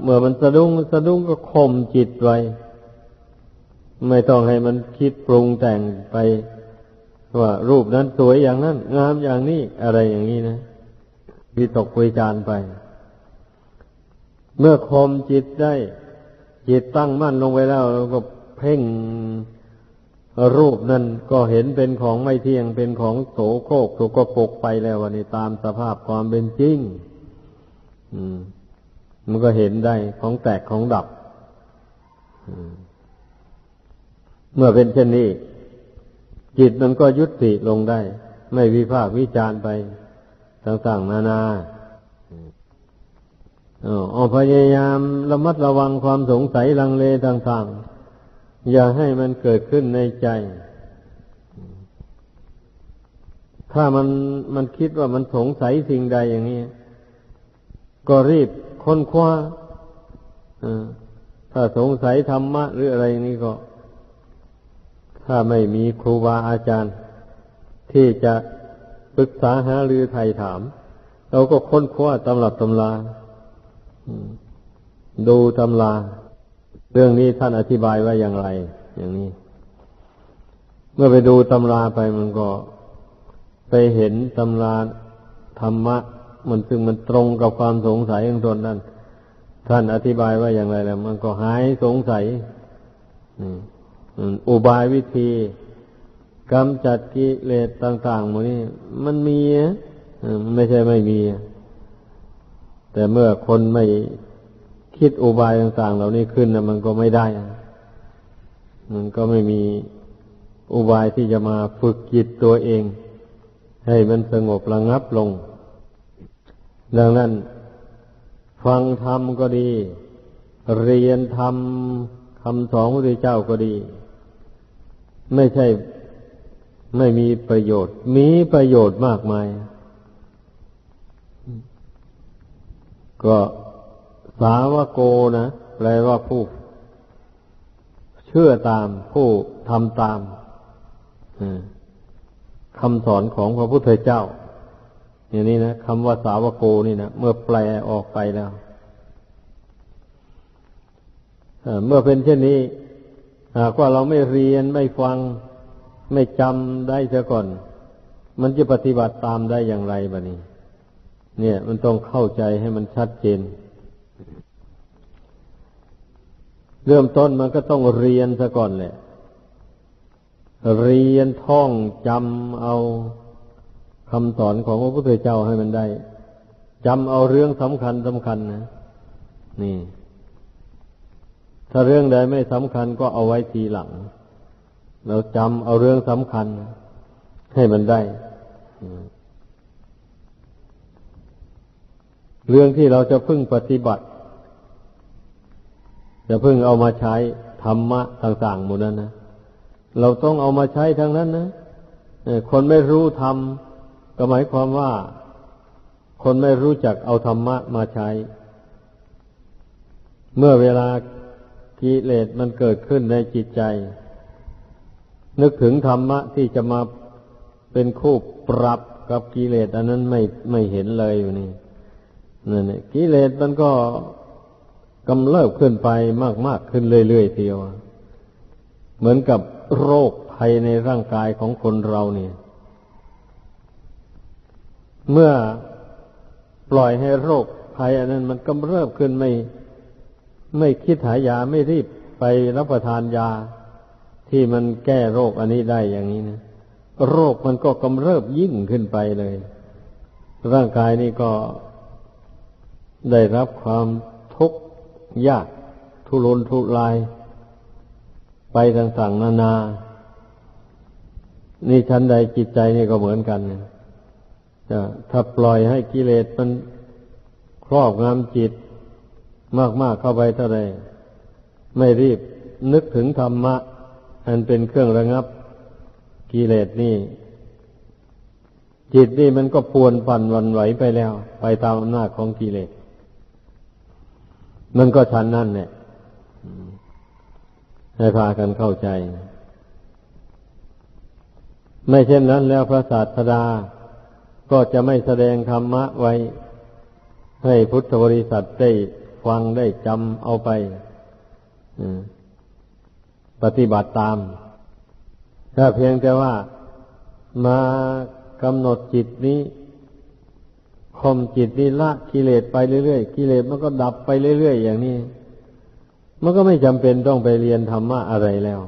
เมื่อมันสะดุ้งสะดุ้งก็ข่มจิตไว้ ไม่ต้องให้มันคิดปรุงแต่งไป ว่ารูปนั้นสวยอย่างนั้น งามอย่างนี้อะไรอย่างนี้นะวิตกวิจารไป เมื่อข่มจิตได้ จิตตั้งมั่นลงไปแล้วเราก็เพ่งรูปนั้นก็เห็นเป็นของไม่เที่ยงเป็นของโสโครกถูกกปกไปแล้ววันนี้ตามสภาพความเป็นจริง อืม มันก็เห็นได้ของแตกของดับ เมื่อเป็นเช่นนี้ จิตมันก็ยุติลงได้ ไม่วิพากวิจารไปต่างๆนานาอ๋อพยายามระมัดระวังความสงสัยลังเลต่างๆ อย่าให้มันเกิดขึ้นในใจ ถ้ามันมันคิดว่ามันสงสัยสิ่งใดอย่างนี้ ก็รีบค้นคว้าถ้าสงสัยธรรมะหรืออะไรนี่ก็ ถ้าไม่มีครูบาอาจารย์ ที่จะปรึกษาหารือไทยถาม เราก็ค้นคว้าตำรับตำลาดูตำลา เรื่องนี้ท่านอธิบายว่าอย่างไร อย่างนี้ เมื่อไปดูตำราไปมันก็ไปเห็นตำราธรรมะ มันซึ่งมันตรงกับความสงสัยของตนนั้นท่านอธิบายว่าอย่างไรแล้วมันก็หายสงสัยอุ อุบายวิธีกำจัดกิเลสต่างๆหมดนี้มันมีไม่ใช่ไม่มี แต่เมื่อคนไม่คิดอุบายต่างๆ เหล่านี้ขึ้นนะมันก็ไม่ได้ มันก็ไม่มีอุบายที่จะมาฝึกจิตตัวเอง ให้มันสงบระงับลง ดังนั้น ฟังธรรมก็ดี เรียนธรรมคำสอนพระพุทธเจ้าก็ดี ไม่ใช่ไม่มีประโยชน์ มีประโยชน์มากมาย ก็สาวโกนะ แปลว่าผู้ เชื่อตามผู้ทำตามคำสอนของพระพุทธเจ้า อย่างนี้นะคำว่าสาวโกนี่นะเมื่อแปลออกไปแล้วเมื่อเป็นเช่นนี้ หากว่าเราไม่เรียนไม่ฟังไม่จำได้เสียก่อน มันจะปฏิบัติตามได้อย่างไรบะนี้ เนี่ย มันต้องเข้าใจให้มันชัดเจน เริ่มต้นมันก็ต้องเรียนซะก่อนแหละ เรียนท่องจำเอาคำสอนของพระพุทธเจ้าให้มันได้จำเอาเรื่องสำคัญสำคัญนะนี่ ถ้าเรื่องใดไม่สำคัญก็เอาไว้ทีหลัง เราจำเอาเรื่องสำคัญให้มันได้ เรื่องที่เราจะพึ่งปฏิบัติ จะพึ่งเอามาใช้ธรรมะต่างๆหมดนั้นนะเราต้องเอามาใช้ทั้งนั้นนะคนไม่รู้ทำก็หมายความว่า คนไม่รู้จักเอาธรรมะมาใช้ เมื่อเวลา กิเลสมันเกิดขึ้นในจิตใจ นึกถึงธรรมะที่จะมาเป็นคู่ปรับกับกิเลสอันนั้นไม่ไม่เห็นเลยอยู่นี่นั่นแหละกิเลสมันก็กำเริบขึ้นไปมากๆขึ้นเรื่อยๆเทียวเหมือนกับโรคภัยในร่างกายของคนเราเนี่ย เมื่อปล่อยให้โรคภัยอันนั้นมันกำเริบขึ้นไม่ ไม่คิดหายาไม่รีบไปรับประทานยาที่มันแก้โรคอันนี้ได้อย่างนี้นะโรคมันก็กำเริบยิ่งขึ้นไปเลย ร่างกายนี่ก็ได้รับความทุกข์ยากทุรนทุราย ไปต่างๆนานา นี่ชั้นใดจิตใจนี่ก็เหมือนกันนะถ้าปล่อยให้กิเลสมันครอบงำจิต มากๆเข้าไปเท่าไรไม่รีบนึกถึงธรรมะ อันเป็นเครื่องระงับกิเลสนี่ จิตนี่มันก็ปวนปั่นวันไหวไปแล้ว ไปตามอำนาจของกิเลส มันก็ชันนั่นเนี่ยให้พากันเข้าใจ ไม่เช่นนั้นแล้วพระศาสดาก็จะไม่แสดงธรรมะไว้ ให้พุทธบริษัทได้ ฟังได้จำเอาไปปฏิบัติตาม ถ้าเพียงแต่ว่ามากำหนดจิตนี้ข่มจิตนี้ละกิเลสไปเรื่อยๆกิเลสมันก็ดับไปเรื่อยๆอย่างนี้ มันก็ไม่จำเป็นต้องไปเรียนธรรมะอะไรแล้ว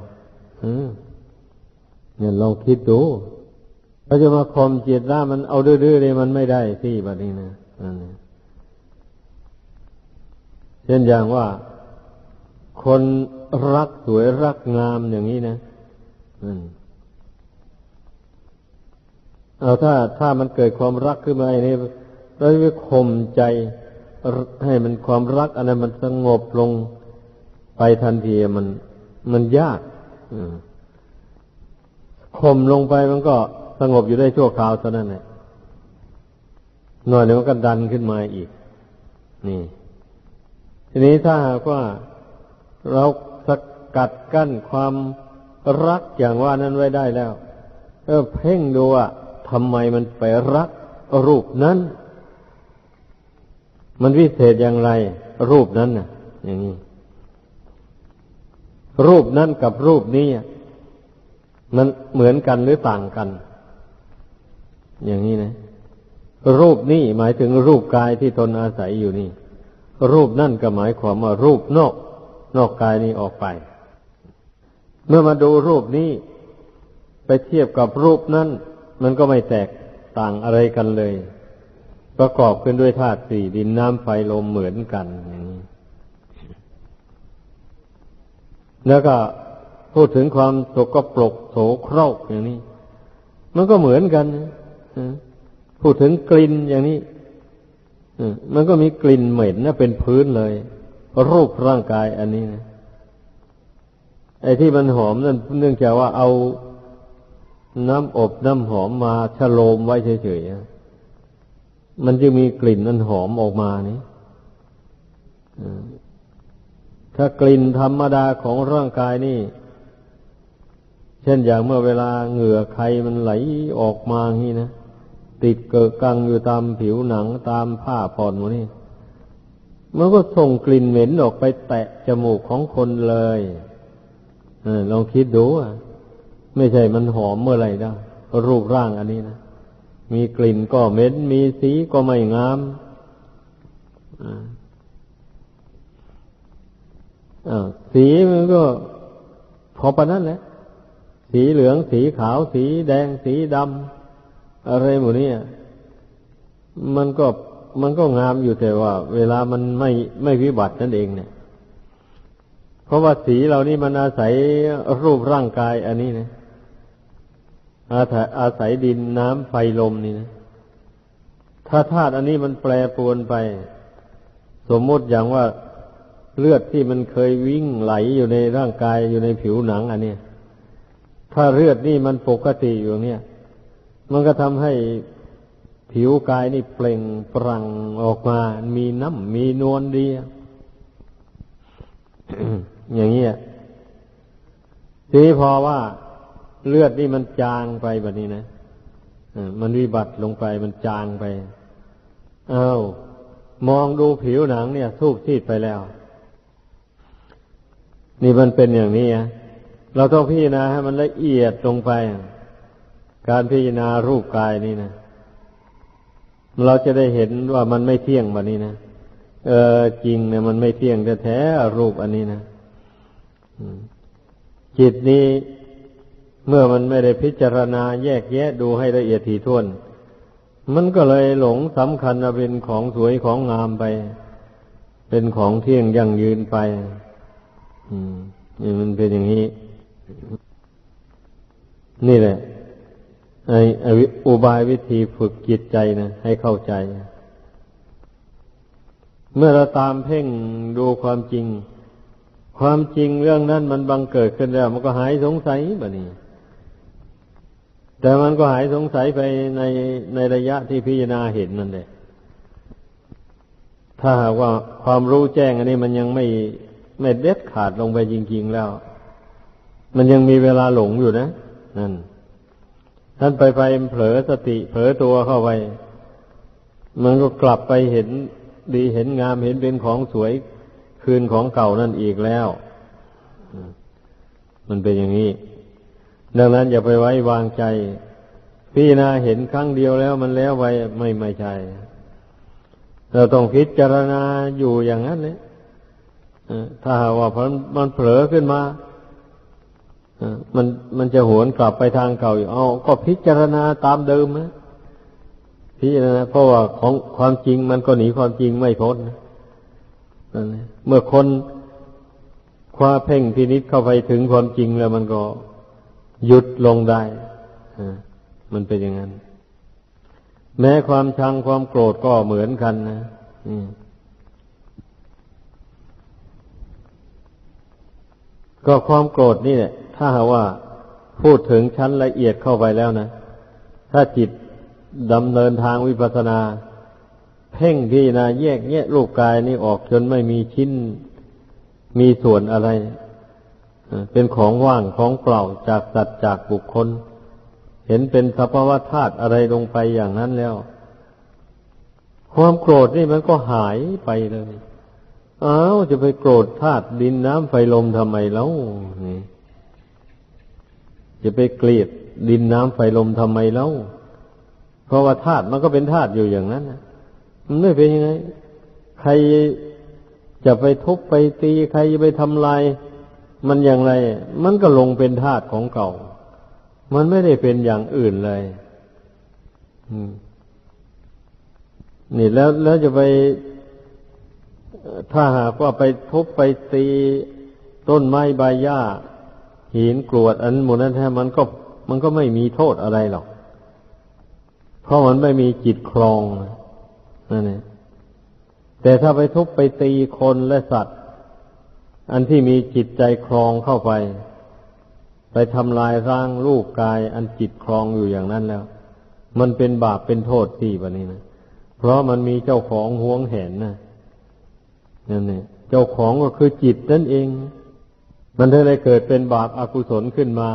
เนี่ยลองคิดดูเราจะมาข่มจิตละมันเอาดื้อๆเลยมันไม่ได้ที่แบบนี้นะ ช่นอย่างว่าคนรักสวยรักงามอย่างนี้นะเอาถ้าถ้ามันเกิดความรักขึ้นมาไอ้นี่เราไปข่มใจให้มันความรักอันนั้นมันสงบลงไปทันทีมัน มันยากข่มลงไปมันก็สงบอยู่ได้ชั่วคราวเท่านั้นแหละหน่อยเดี๋ยวมันก็ดันขึ้นมาอีก นี่ ทีนี้ถ้าหากว่าเราสกัดกั้นความรักอย่างว่านั้นไว้ได้แล้ว เออเพ่งดูว่าทำไมมันไปรักรูปนั้น มันวิเศษอย่างไร รูปนั้นน่ะ อย่างนี้รูปนั้นกับรูปนี้มันเหมือนกันหรือต่างกัน อย่างนี้นะ รูปนี้หมายถึงรูปกายที่ตนอาศัยอยู่นี่ รูปนั่นก็หมายความว่ารูปนอกนอกกายนี้ออกไป เมื่อมาดูรูปนี้ไปเทียบกับรูปนั้น มันก็ไม่แตกต่างอะไรกันเลย ประกอบขึ้นด้วยธาตุสี่ดินน้ำไฟลมเหมือนกันอย่างนี้แล้วก็พูดถึงความสกปรกโสโครกอย่างนี้ มันก็เหมือนกันพูดถึงกลิ่นอย่างนี้ มันก็มีกลิ่นเหม็นนะเป็นพื้นเลย รูปร่างกายอันนี้นะไอ้ที่มันหอมนั่นเนื่องจากว่าเอาน้ำอบน้ำหอมมาชโลมไว้เฉยๆ มันจะมีกลิ่นนั้นหอมออกมานี่ถ้ากลิ่นธรรมดาของร่างกายนี่ เช่นอย่างเมื่อเวลาเหงื่อใครมันไหลออกมางี้นะ ติดเกิดกังอยู่ตามผิวหนังตามผ้าผ่อนหมดนี่มันก็ส่งกลิ่นเหม็นออกไปแตะจมูกของคนเลยอลองคิดดูอะ ไม่ใช่มันหอมเมื่อไหร่ได้รูปร่างอันนี้นะมีกลิ่นก็เหม็นมีสีก็ไม่งามสีมันก็พอปะนั้นแหละสีเหลืองสีขาวสีแดงสีดำ อะไรหมดนี้มันก็มันก็งามอยู่แต่ว่า เวลามันไม่ไม่วิบัตินั่นเองเนี่ย เพราะว่าสีเหล่านี้มันอาศัยรูปร่างกาย อันนี้นะอาศัยอาศัยดินน้ำไฟลมนี่นะถ้าธาตุอันนี้มันแปรปรวนไป สมมติอย่างว่าเลือดที่มันเคยวิ่งไหลอยู่ในร่างกายอยู่ในผิวหนัง อันนี้ถ้าเลือดนี่มันปกติอยู่เนี่ย มันก็ทำให้ผิวกายนี่เปล่งปรั่งออกมา มีน้ำมีนวลดี อย่างเงี้ยทีพอว่าเลือดนี่มันจางไปแบบนี้นะมันวิบัติลงไปมันจางไป เอา้ามองดูผิวหนังเนี่ยทูบซีดไปแล้ว นี่มันเป็นอย่างนี้อะเราต้องพิจารณาให้มันละเอียดลงไป การพิจารณารูปกายนี่นะเราจะได้เห็นว่ามันไม่เที่ยงแบบนี้นะเออจริงเนี่ยมันไม่เที่ยงแท้ๆรูปอันนี้นะจิตนี้เมื่อมันไม่ได้พิจารณาแยกแยะดูให้ละเอียดถี่ถ้วน มันก็เลยหลงสำคัญเป็นของสวยของงามไป เป็นของเที่ยงยั่งยืนไป อืมนี่มันเป็นอย่างนี้ นี่แหละ ไอ้อ้อุบายวิธีฝึกจิตใจนะให้เข้าใจ เมื่อเราตามเพ่งดูความจริง ความจริงเรื่องนั้นมันบังเกิดขึ้นแล้ว มันก็หายสงสัยแบบนี้ แต่มันก็หายสงสัยไปในในระยะที่พิจารณาเห็นนั่นแหละถ้าหากว่าความรู้แจ้งอันนี้มันยังไม่ไม่เด็ดขาดลงไปจริง ๆแล้ว มันยังมีเวลาหลงอยู่นะนั่น ท่านไปไปเผลอสติเผลอตัวเข้าไป มันก็กลับไปเห็นดีเห็นงามเห็นเป็นของสวยคืนของเก่านั่นอีกแล้ว มันเป็นอย่างนี้ ดังนั้นอย่าไปไว้วางใจพิจารณาเห็นครั้งเดียวแล้วมันแล้วไว้ไม่ไม่ใช่ เราต้องพิจารณาอยู่อย่างนั้นเลยถ้าว่ามันเผลอขึ้นมา มันมันจะหวนกลับไปทางเก่าอยู่เอาก็พิจารณาตามเดิมนะพิจารณาเพราะว่าของความจริงมันก็หนีความจริงไม่พ้นนะเมื่อคนคว้าเพ่งพินิษเข้าไปถึงความจริงแล้วมันก็หยุดลงได้มันเป็นอย่างนั้น แม้ความชังความโกรธก็เหมือนกันนะก็ความโกรธนี่แหละ ถ้าหาว่าพูดถึงชั้นละเอียดเข้าไปแล้วนะ ถ้าจิตดำเนินทางวิปัสสนา เพ่งพี่นาแยกแยะรูปกายนี้ออกจนไม่มีชิ้นมีส่วนอะไร เป็นของว่างของเปล่าจากสัตว์จากบุคคล เห็นเป็นสภาวะธาตุอะไรลงไปอย่างนั้นแล้ว ความโกรธนี่มันก็หายไปเลย อ้าวจะไปโกรธธาตุดินน้ำไฟลมทำไมแล้วนี่ จะไปเกลียดดินน้ำไฟลมทำไมแล้วเพราะว่าธาตุมันก็เป็นธาตุอยู่อย่างนั้นนะมันไม่เป็นยังไง ใครจะไปทุบไปตีใครจะไปทำลายมันอย่างไร มันก็ลงเป็นธาตุของเก่า มันไม่ได้เป็นอย่างอื่นเลยนี่แล้วแล้วจะไป ถ้าหากว่าไปทุบไปตีต้นไม้ใบหญ้า หินกรวดอันหมดนั้นแท้มันก็มันก็ไม่มีโทษอะไรหรอก เพราะมันไม่มีจิตคลองนั่นเองแต่ถ้าไปทุบไปตีคนและสัตว์ อันที่มีจิตใจคลองเข้าไป ไปทำลายร่างรูปกาย อันจิตคลองอยู่อย่างนั้นแล้ว มันเป็นบาปเป็นโทษที่ปนี้นะเพราะมันมีเจ้าของห่วงแหนนะนั่นเนี่ยเจ้าของก็คือจิตนั่นเอง มันเลยเกิดเป็นบาปอากุศลขึ้นมา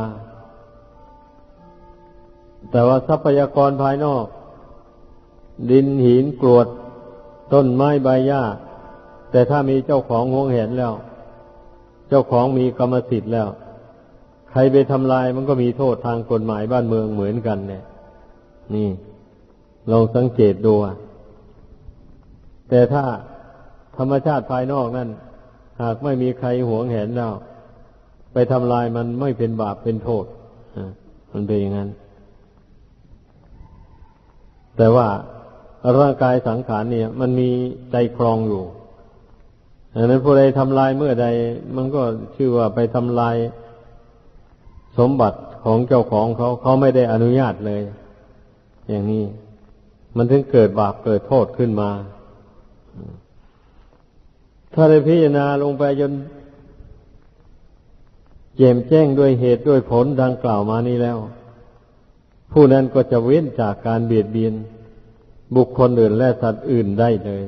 แต่ว่าทรัพยากรภายนอก ดินหินกรวด ต้นไม้ใบหญ้า แต่ถ้ามีเจ้าของห่วงเห็นแล้ว เจ้าของมีกรรมสิทธิ์แล้ว ใครไปทำลายมันก็มีโทษทางกฎหมายบ้านเมืองเหมือนกันเนี่ย นี่ลองสังเกตดูแต่ถ้าธรรมชาติภายนอกนั่นหากไม่มีใครหวงเห็นแล้ว ไปทำลายมันไม่เป็นบาปเป็นโทษมันเป็นอย่างนั้น แต่ว่าร่างกายสังขารเนี่ย มันมีใจครองอยู่ดังนั้นผู้ใดทำลายเมื่อใด มันก็ชื่อว่าไปทำลายสมบัติของเจ้าของเขาเขาไม่ได้อนุญาตเลย อย่างนี้ มันถึงเกิดบาปเกิดโทษขึ้นมา ถ้าได้พิจารณาลงไปจน เจมแจ้งด้วยเหตุด้วยผลดังกล่าวมานี้แล้ว ผู้นั้นก็จะเว้นจากการเบียดเบียน บุคคลอื่นและสัตว์อื่นได้เลย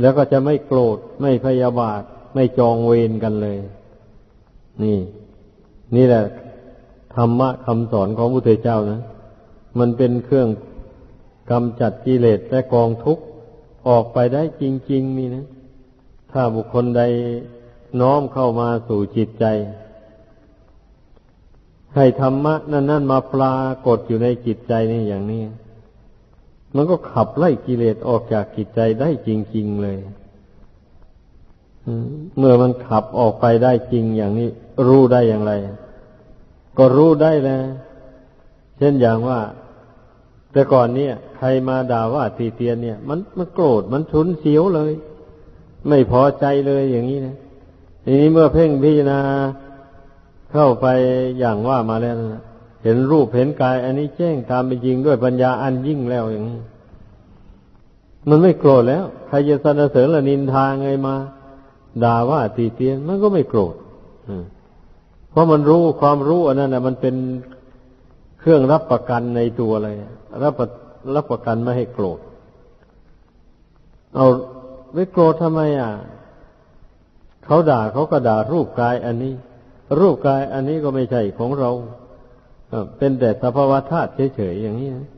แล้วก็จะไม่โกรธไม่พยาบาท ไม่จองเวรกันเลย นี่ นี่แหละธรรมะคำสอนของพระพุทธเจ้านะมันเป็นเครื่องกำจัดกิเลสและกองทุกข์ออกไปได้จริง ๆ นี่นะ ถ้าบุคคลใด น้อมเข้ามาสู่จิตใจ ให้ธรรมะ นั่นนั่นมาปรากฏอยู่ในจิตใจนี่อย่างนี้ มันก็ขับไล่กิเลสออกจากจิตใจได้จริง ๆ เลยเมื่อมันขับออกไปได้จริงอย่างนี้ รู้ได้อย่างไร ก็รู้ได้แล้วเช่นอย่างว่า แต่ก่อนเนี่ย ใครมาด่าว่าตีเตียนเนี่ย มันมันโกรธมันชุนเสียวเลย ไม่พอใจเลยอย่างนี้นะ ทีนี้เมื่อเพ่งพิจารณาเข้าไปอย่างว่ามาแล้วนะเห็นรูปเห็นกาย อันนี้แจ้งตามเป็นจริงด้วยปัญญาอันยิ่งแล้วอย่างนี้มันไม่โกรธแล้ว ใครจะสรรเสริญละนินทาไงมาด่าว่าตีเตียนมันก็ไม่โกรธเพราะมันรู้ความรู้อันนั้นนะมันเป็นเครื่องรับประกันในตัวเลยรับรับประกันไม่ให้โกรธ เอาไม่โกรธทำไมอะ เขาด่าเขาก็ด่ารูปกายอันนี้ รูปกายอันนี้ก็ไม่ใช่ของเราเป็นแต่สภาวะธาตุเฉยๆอย่างนี้นะ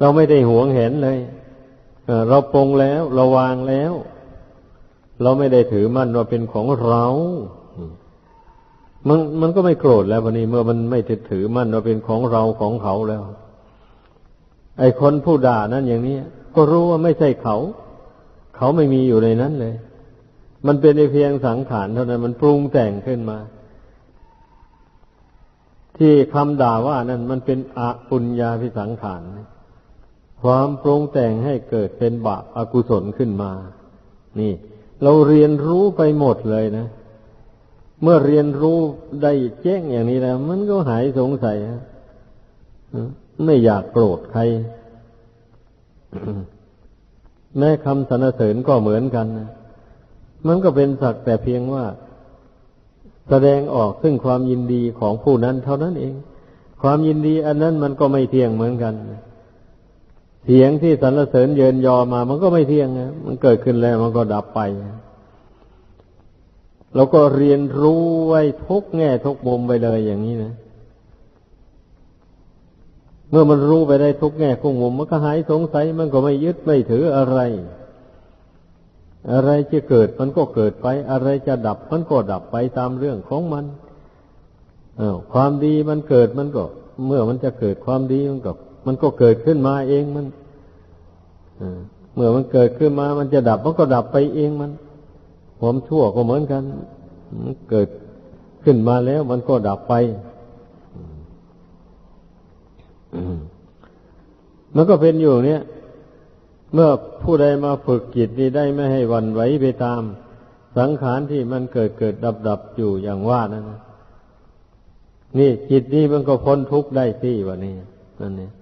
เราไม่ได้หวงเห็นเลยเราปรงแล้วเราวางแล้ว เราไม่ได้ถือมั่นว่าเป็นของเรามันมันก็ไม่โกรธแล้ววันนี้ เมื่อมันไม่ถือมั่นว่าเป็นของเราของเขาแล้ว ไอ้คนผู้ด่านั้นอย่างนี้ก็รู้ว่าไม่ใช่เขา เขาไม่มีอยู่ในนั้นเลย มันเป็นเพียงสังขารเท่านั้น มันปรุงแต่งขึ้นมา ที่คำด่าว่านั้นมันเป็นอปุญญาพิสังขารความปรุงแต่งให้เกิดเป็นบาปอากุศลขึ้นมา นี่ เราเรียนรู้ไปหมดเลยนะ เมื่อเรียนรู้ได้แจ้งอย่างนี้แล้ว มันก็หายสงสัยไม่อยากโกรธใคร แม้คำสรรเสริญก็เหมือนกันนะมันก็เป็นสักแต่เพียงว่า แสดงออกซึ่งความยินดีของผู้นั้นเท่านั้นเอง ความยินดีอันนั้นมันก็ไม่เที่ยงเหมือนกันเสียงที่สรรเสริญเยินยอมา มันก็ไม่เที่ยงนะมันเกิดขึ้นแล้วมันก็ดับไปเราก็เรียนรู้ไว้ทุกแง่ทุกมุมไปเลยอย่างนี้นะ เมื่อมันรู้ไปได้ทุกแง่ทุกมุมมันก็หายสงสัยมันก็ไม่ยึดไม่ถืออะไร อะไรจะเกิดมันก็เกิดไป อะไรจะดับมันก็ดับไปตามเรื่องของมันอาความดีมันเกิดมันก็ เมื่อมันจะเกิดความดีมันก็ มันก็เกิดขึ้นมาเองมันเมื่อมันเกิดขึ้นมา มันจะดับมันก็ดับไปเองมันความชั่วก็เหมือนกันมันเกิดขึ้นมาแล้วมันก็ดับไป มันก็เป็นอยู่เนี่ย เมื่อผู้ใดมาฝึกจิตนี้ได้ไม่ให้วันไหวไปตาม สังขารที่มันเกิดเกิดดับดับอยู่อย่างว่านั่นนะนี่จิตนี้มันก็พ้นทุกข์ได้ที่วะนี่นั่นเนี่ย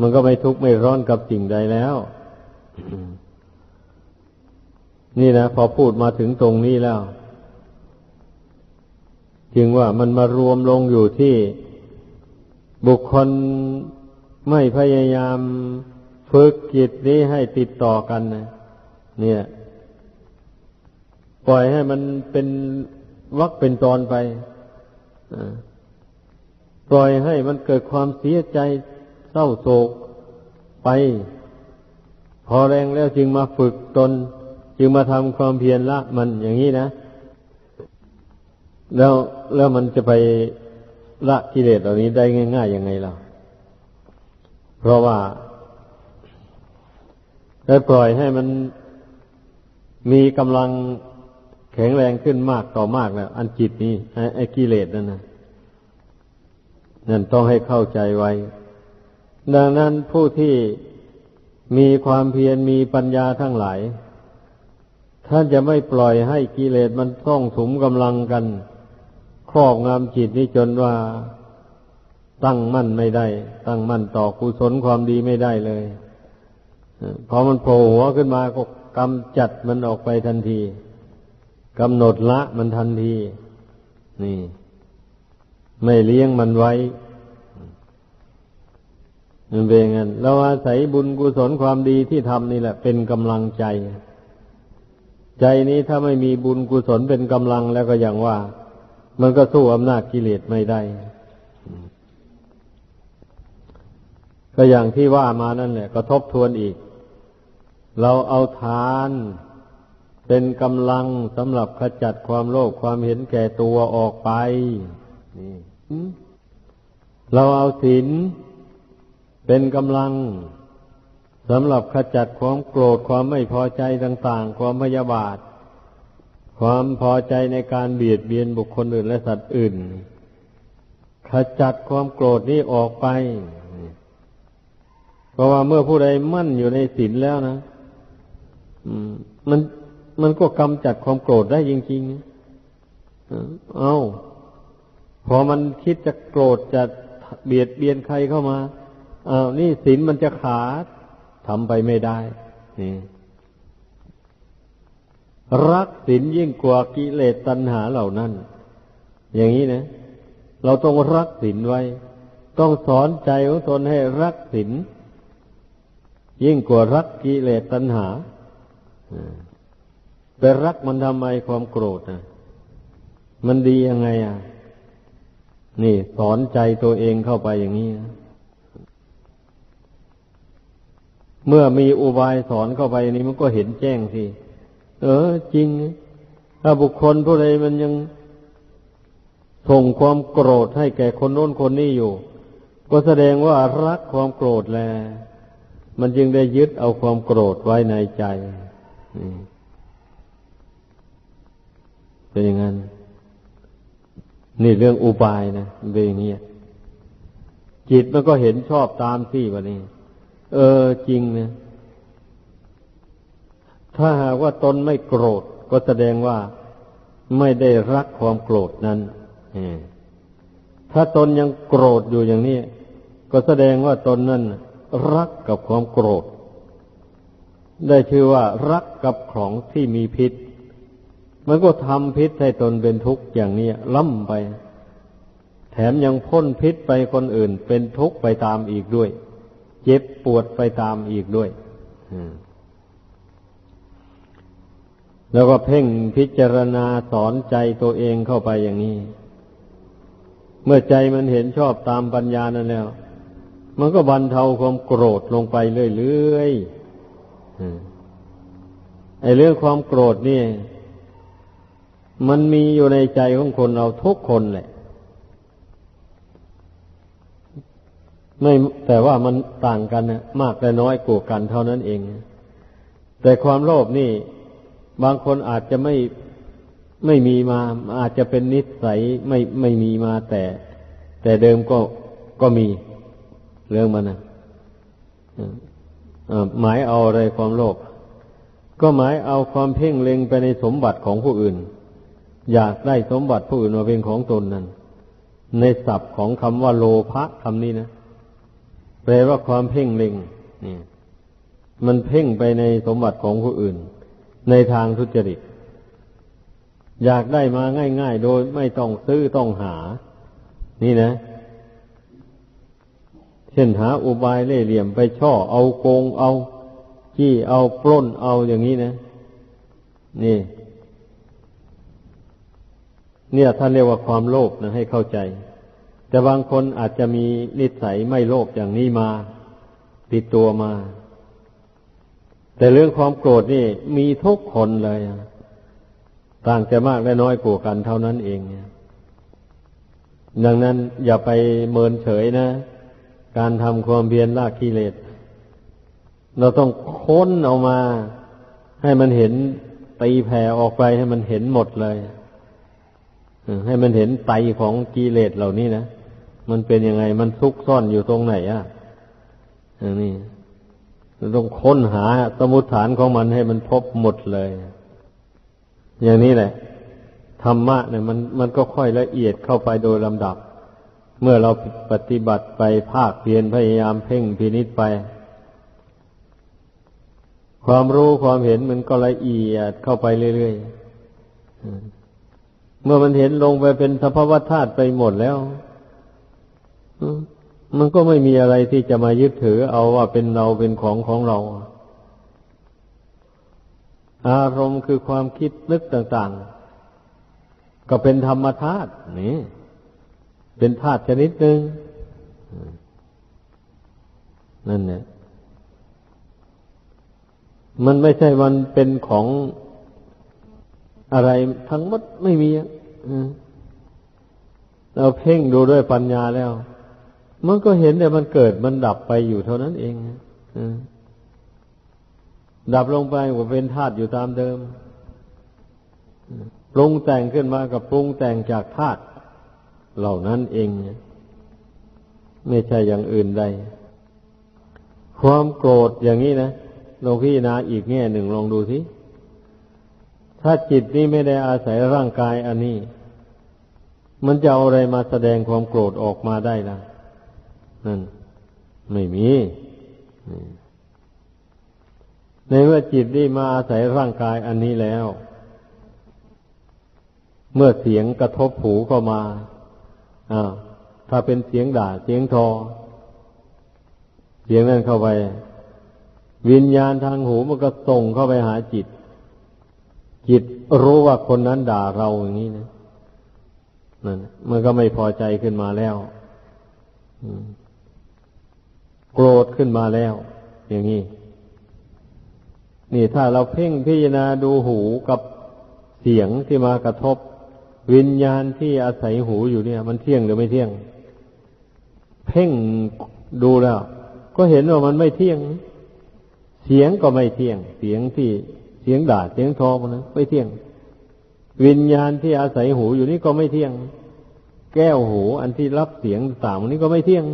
มันก็ไม่ทุกข์ไม่ร้อนกับสิ่งใดแล้ว นี่นะพอพูดมาถึงตรงนี้แล้ว จึงว่ามันมารวมลงอยู่ที่ บุคคลไม่พยายามฝึกจิตนี้ให้ติดต่อกันนะเนี่ย ปล่อยให้มันเป็นวักเป็นตอนไปปล่อยให้มันเกิดความเสียใจเศร้าโศกไป พอแรงแล้วจึงมาฝึกตน จึงมาทำความเพียรละมันอย่างนี้นะ แล้วแล้วมันจะไป ละกิเลสเหล่านี้ได้ง่ายๆยังไงล่ะเพราะว่าได้ปล่อยให้มันมีกำลังแข็งแรงขึ้นมากต่อมากแล้วอันจิตนี้ไอ้กิเลสนั่นนะนั่นต้องให้เข้าใจไว้ ดังนั้นผู้ที่มีความเพียรมีปัญญาทั้งหลาย ท่านจะไม่ปล่อยให้กิเลสมันท่องสมกำลังกัน ครอบงำจิตนี้จนว่าตั้งมั่นไม่ได้ ตั้งมั่นต่อกุศลความดีไม่ได้เลยพอมันโผล่หัวขึ้นมาก็กำจัดมันออกไปทันทีกำหนดละมันทันที นี่ ไม่เลี้ยงมันไว้มันเป็นงั้นเราอาศัยบุญกุศลความดีที่ทำนี่แหละ เป็นกำลังใจ ใจนี้ถ้าไม่มีบุญกุศลเป็นกำลังแล้วก็อย่างว่า มันก็สู้อำนาจกิเลสไม่ได้ ก็อย่างที่ว่ามานั่นแหละก็ทบทวนอีก เราเอาทานเป็นกำลังสำหรับขจัดความโลภความเห็นแก่ตัวออกไป นี่เราเอาศีลเป็นกำลังสำหรับขจัดความโกรธความไม่พอใจต่าง ๆ ความพยาบาท ความพอใจในการเบียดเบียนบุคคลอื่นและสัตว์อื่น ขจัดความโกรธนี้ออกไป เพราะว่าเมื่อผู้ใดมั่นอยู่ในศีลแล้วนะมันมันก็กำจัดความโกรธได้จริงๆ เอาพอมันคิดจะโกรธจะเบียดเบียนใครเข้ามาอ้าวนี่ศีลมันจะขาดทำไปไม่ได้ นี่ รักศีลยิ่งกว่ากิเลสตัณหาเหล่านั้น อย่างนี้นะ เราต้องรักศีลไว้ ต้องสอนใจของตนให้รักศีลยิ่งกว่ารักกิเลสตัณหาไปรักมันทำไมความโกรธนะมันดียังไงอะ นี่สอนใจตัวเองเข้าไปอย่างนี้นะเมื่อมีอุบายสอนเข้าไปนี้มันก็เห็นแจ้งสิ เออ จริง ถ้าบุคคลผู้ใดมันยังส่งความโกรธให้แก่คนโน้นคนนี้อยู่ ก็แสดงว่ารักความโกรธแล มันจึงได้ยึดเอาความโกรธไว้ในใจเป็นอย่างนั้น นี่เรื่องอุบายนะเป็นอย่างนี้จิตมันก็เห็นชอบตามที่วะนี่เออจริงนะ ถ้าหากว่าตนไม่โกรธก็แสดงว่าไม่ได้รักความโกรธนั้นถ้าตนยังโกรธอยู่อย่างนี้ ก็แสดงว่าตนนั้นรักกับความโกรธ ได้ชื่อว่ารักกับของที่มีพิษ มันก็ทำพิษให้ตนเป็นทุกข์อย่างนี้ล่ำไป แถมยังพ่นพิษไปคนอื่น เป็นทุกข์ไปตามอีกด้วย เจ็บปวดไปตามอีกด้วย แล้วก็เพ่งพิจารณาสอนใจตัวเองเข้าไปอย่างนี้ เมื่อใจมันเห็นชอบตามปัญญานั้นแล้ว มันก็บรรเทาความโกรธลงไปเรื่อยๆไอ้เรื่องความโกรธนี่ มันมีอยู่ในใจของคนเราทุกคนแหละ ไม่แต่ว่ามันต่างกันนะมากแต่น้อยกว่ากันเท่านั้นเอง แต่ความโลภนี่ บางคนอาจจะไม่ไม่มีมา อาจจะเป็นนิสัยไม่ไม่มีมาแต่ แต่เดิมก็ก็มีเรื่องมันนะหมายเอาอะไรความโลภก็หมายเอาความเพ่งเล็งไปในสมบัติของผู้อื่น อยากได้สมบัติผู้อื่นมาเป็นของตนนั้นในศัพท์ของคำว่าโลภะคำนี้นะแปลว่าความเพ่งเล็งนี่มันเพ่งไปในสมบัติของผู้อื่น ในทางทุจริต อยากได้มาง่าย ๆ โดยไม่ต้องซื้อต้องหา นี่นะ เช่นหาอุบายเล่เหลี่ยมไปช่อเอาโกงเอาจี้เอาปล้นเอาอย่างนี้นะ นี่ เนี่ยท่านเรียกว่าความโลภนะ ให้เข้าใจ แต่บางคนอาจจะมีนิสัยไม่โลภอย่างนี้มา ติดตัวมา แต่เรื่องความโกรธนี่มีทุกคนเลยต่างจะมากและน้อยกว่ากันเท่านั้นเองดังนั้นอย่าไปเมินเฉยนะ การทำความเพียรละกิเลสเราต้องค้นออกมา ให้มันเห็นตีแผ่ออกไปให้มันเห็นหมดเลยให้มันเห็นไตของกิเลสเหล่านี้นะมันเป็นยังไงมันซุกซ่อนอยู่ตรงไหนอะอย่างนี้ ต้องค้นหาสมุทฐานของมันให้มันพบหมดเลย อย่างนี้แหละธรรมะเนี่ยมันมันก็ค่อยละเอียดเข้าไปโดยลำดับ เมื่อเราปฏิบัติไปภาคเพียรพยายามเพ่งพินิษไป ความรู้ความเห็นมันก็ละเอียดเข้าไปเรื่อยๆเมื่อมันเห็นลงไปเป็นสภาวธาตุไปหมดแล้ว มันก็ไม่มีอะไรที่จะมายึดถือเอาว่าเป็นเราเป็นของของเรา อารมณ์คือความคิดนึกต่าง ๆ ก็เป็นธรรมธาตุนี่เป็นธาตุชนิดหนึ่งนั่นเนี่ยมันไม่ใช่มันเป็นของอะไรทั้งหมดไม่มีอะเราเพ่งดูด้วยปัญญาแล้ว มันก็เห็นแต่มันเกิดมันดับไปอยู่เท่านั้นเองดับลงไปก็เป็นธาตุอยู่ตามเดิมปรุงแต่งขึ้นมากับปรุงแต่งจากธาตุเหล่านั้นเอง ไม่ใช่อย่างอื่นใด ความโกรธอย่างนี้นะลองพิจารณาอีกแง่หนึ่งลองดูสิถ้าจิตนี้ไม่ได้อาศัยร่างกายอันนี้ มันจะเอาอะไรมาแสดงความโกรธออกมาได้ล่ะ นั่นไม่มีในเมื่อจิตนี้มาอาศัยร่างกายอันนี้แล้ว เมื่อเสียงกระทบหูเข้ามาอ้าวถ้าเป็นเสียงด่าเสียงทอ เสียงนั้นเข้าไป วิญญาณทางหูมันก็ส่งเข้าไปหาจิต จิตรู้ว่าคนนั้นด่าเราอย่างนี้นะนั่นมันก็ไม่พอใจขึ้นมาแล้ว โกรธขึ้นมาแล้ว อย่างนี้นี่ถ้าเราเพ่งพิจารณาดูหูกับเสียงที่มากระทบ วิญญาณที่อาศัยหูอยู่เนี่ย มันเที่ยงหรือไม่เที่ยง เพ่งดูแล้ว ก็เห็นว่ามันไม่เที่ยง เสียงก็ไม่เที่ยง เสียงที่เสียงด่าเสียงทอมันไม่เที่ยง วิญญาณที่อาศัยหูอยู่นี่ก็ไม่เที่ยง แก้วหูอันที่รับเสียงต่างนี้ก็ไม่เที่ยง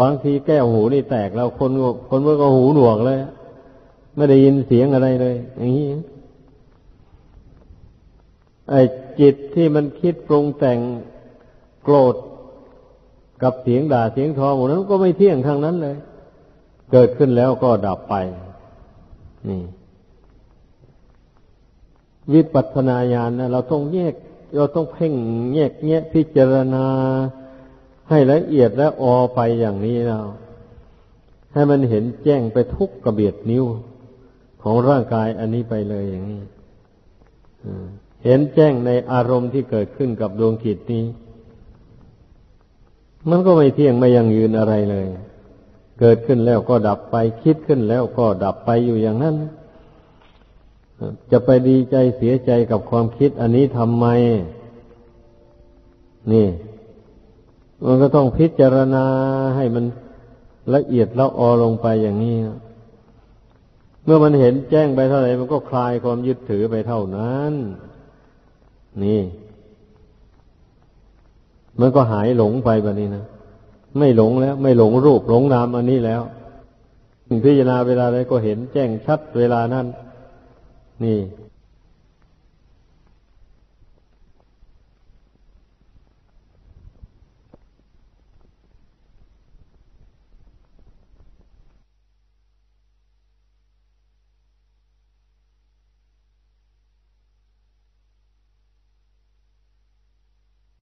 บางทีแก้วหูนี่แตกแล้วคนคนเมื่อก็หูหนวกเลย ไม่ได้ยินเสียงอะไรเลย อย่างนี้ไอ้จิตที่มันคิดปรุงแต่งโกรธกับเสียงด่าเสียงทอหมดนั้นก็ไม่เที่ยงทางนั้นเลย เกิดขึ้นแล้วก็ดับไป นี่ วิปัสสนาญาณนะเราต้องแยก เราต้องเพ่งแยกแยะพิจารณา ให้ละเอียดและออไปอย่างนี้เราให้มันเห็นแจ้งไปทุกกระเบียดนิ้วของร่างกายอันนี้ไปเลยอย่างนี้เห็นแจ้งในอารมณ์ที่เกิดขึ้นกับดวงจิตนี้ มันก็ไม่เที่ยงไม่ยังยืนอะไรเลย เกิดขึ้นแล้วก็ดับไป คิดขึ้นแล้วก็ดับไปอยู่อย่างนั้น จะไปดีใจเสียใจกับความคิดอันนี้ทำไม นี่ มันก็ต้องพิจารณาให้มันละเอียดละออลงไปอย่างนี้ เมื่อมันเห็นแจ้งไปเท่าไหร่มันก็คลายความยึดถือไปเท่านั้น นี่ มันก็หายหลงไปแบบนี้นะไม่หลงแล้ว ไม่หลงรูปหลงนามอันนี้แล้วพิจารณาเวลาใดก็เห็นแจ้งชัดเวลานั้น นี่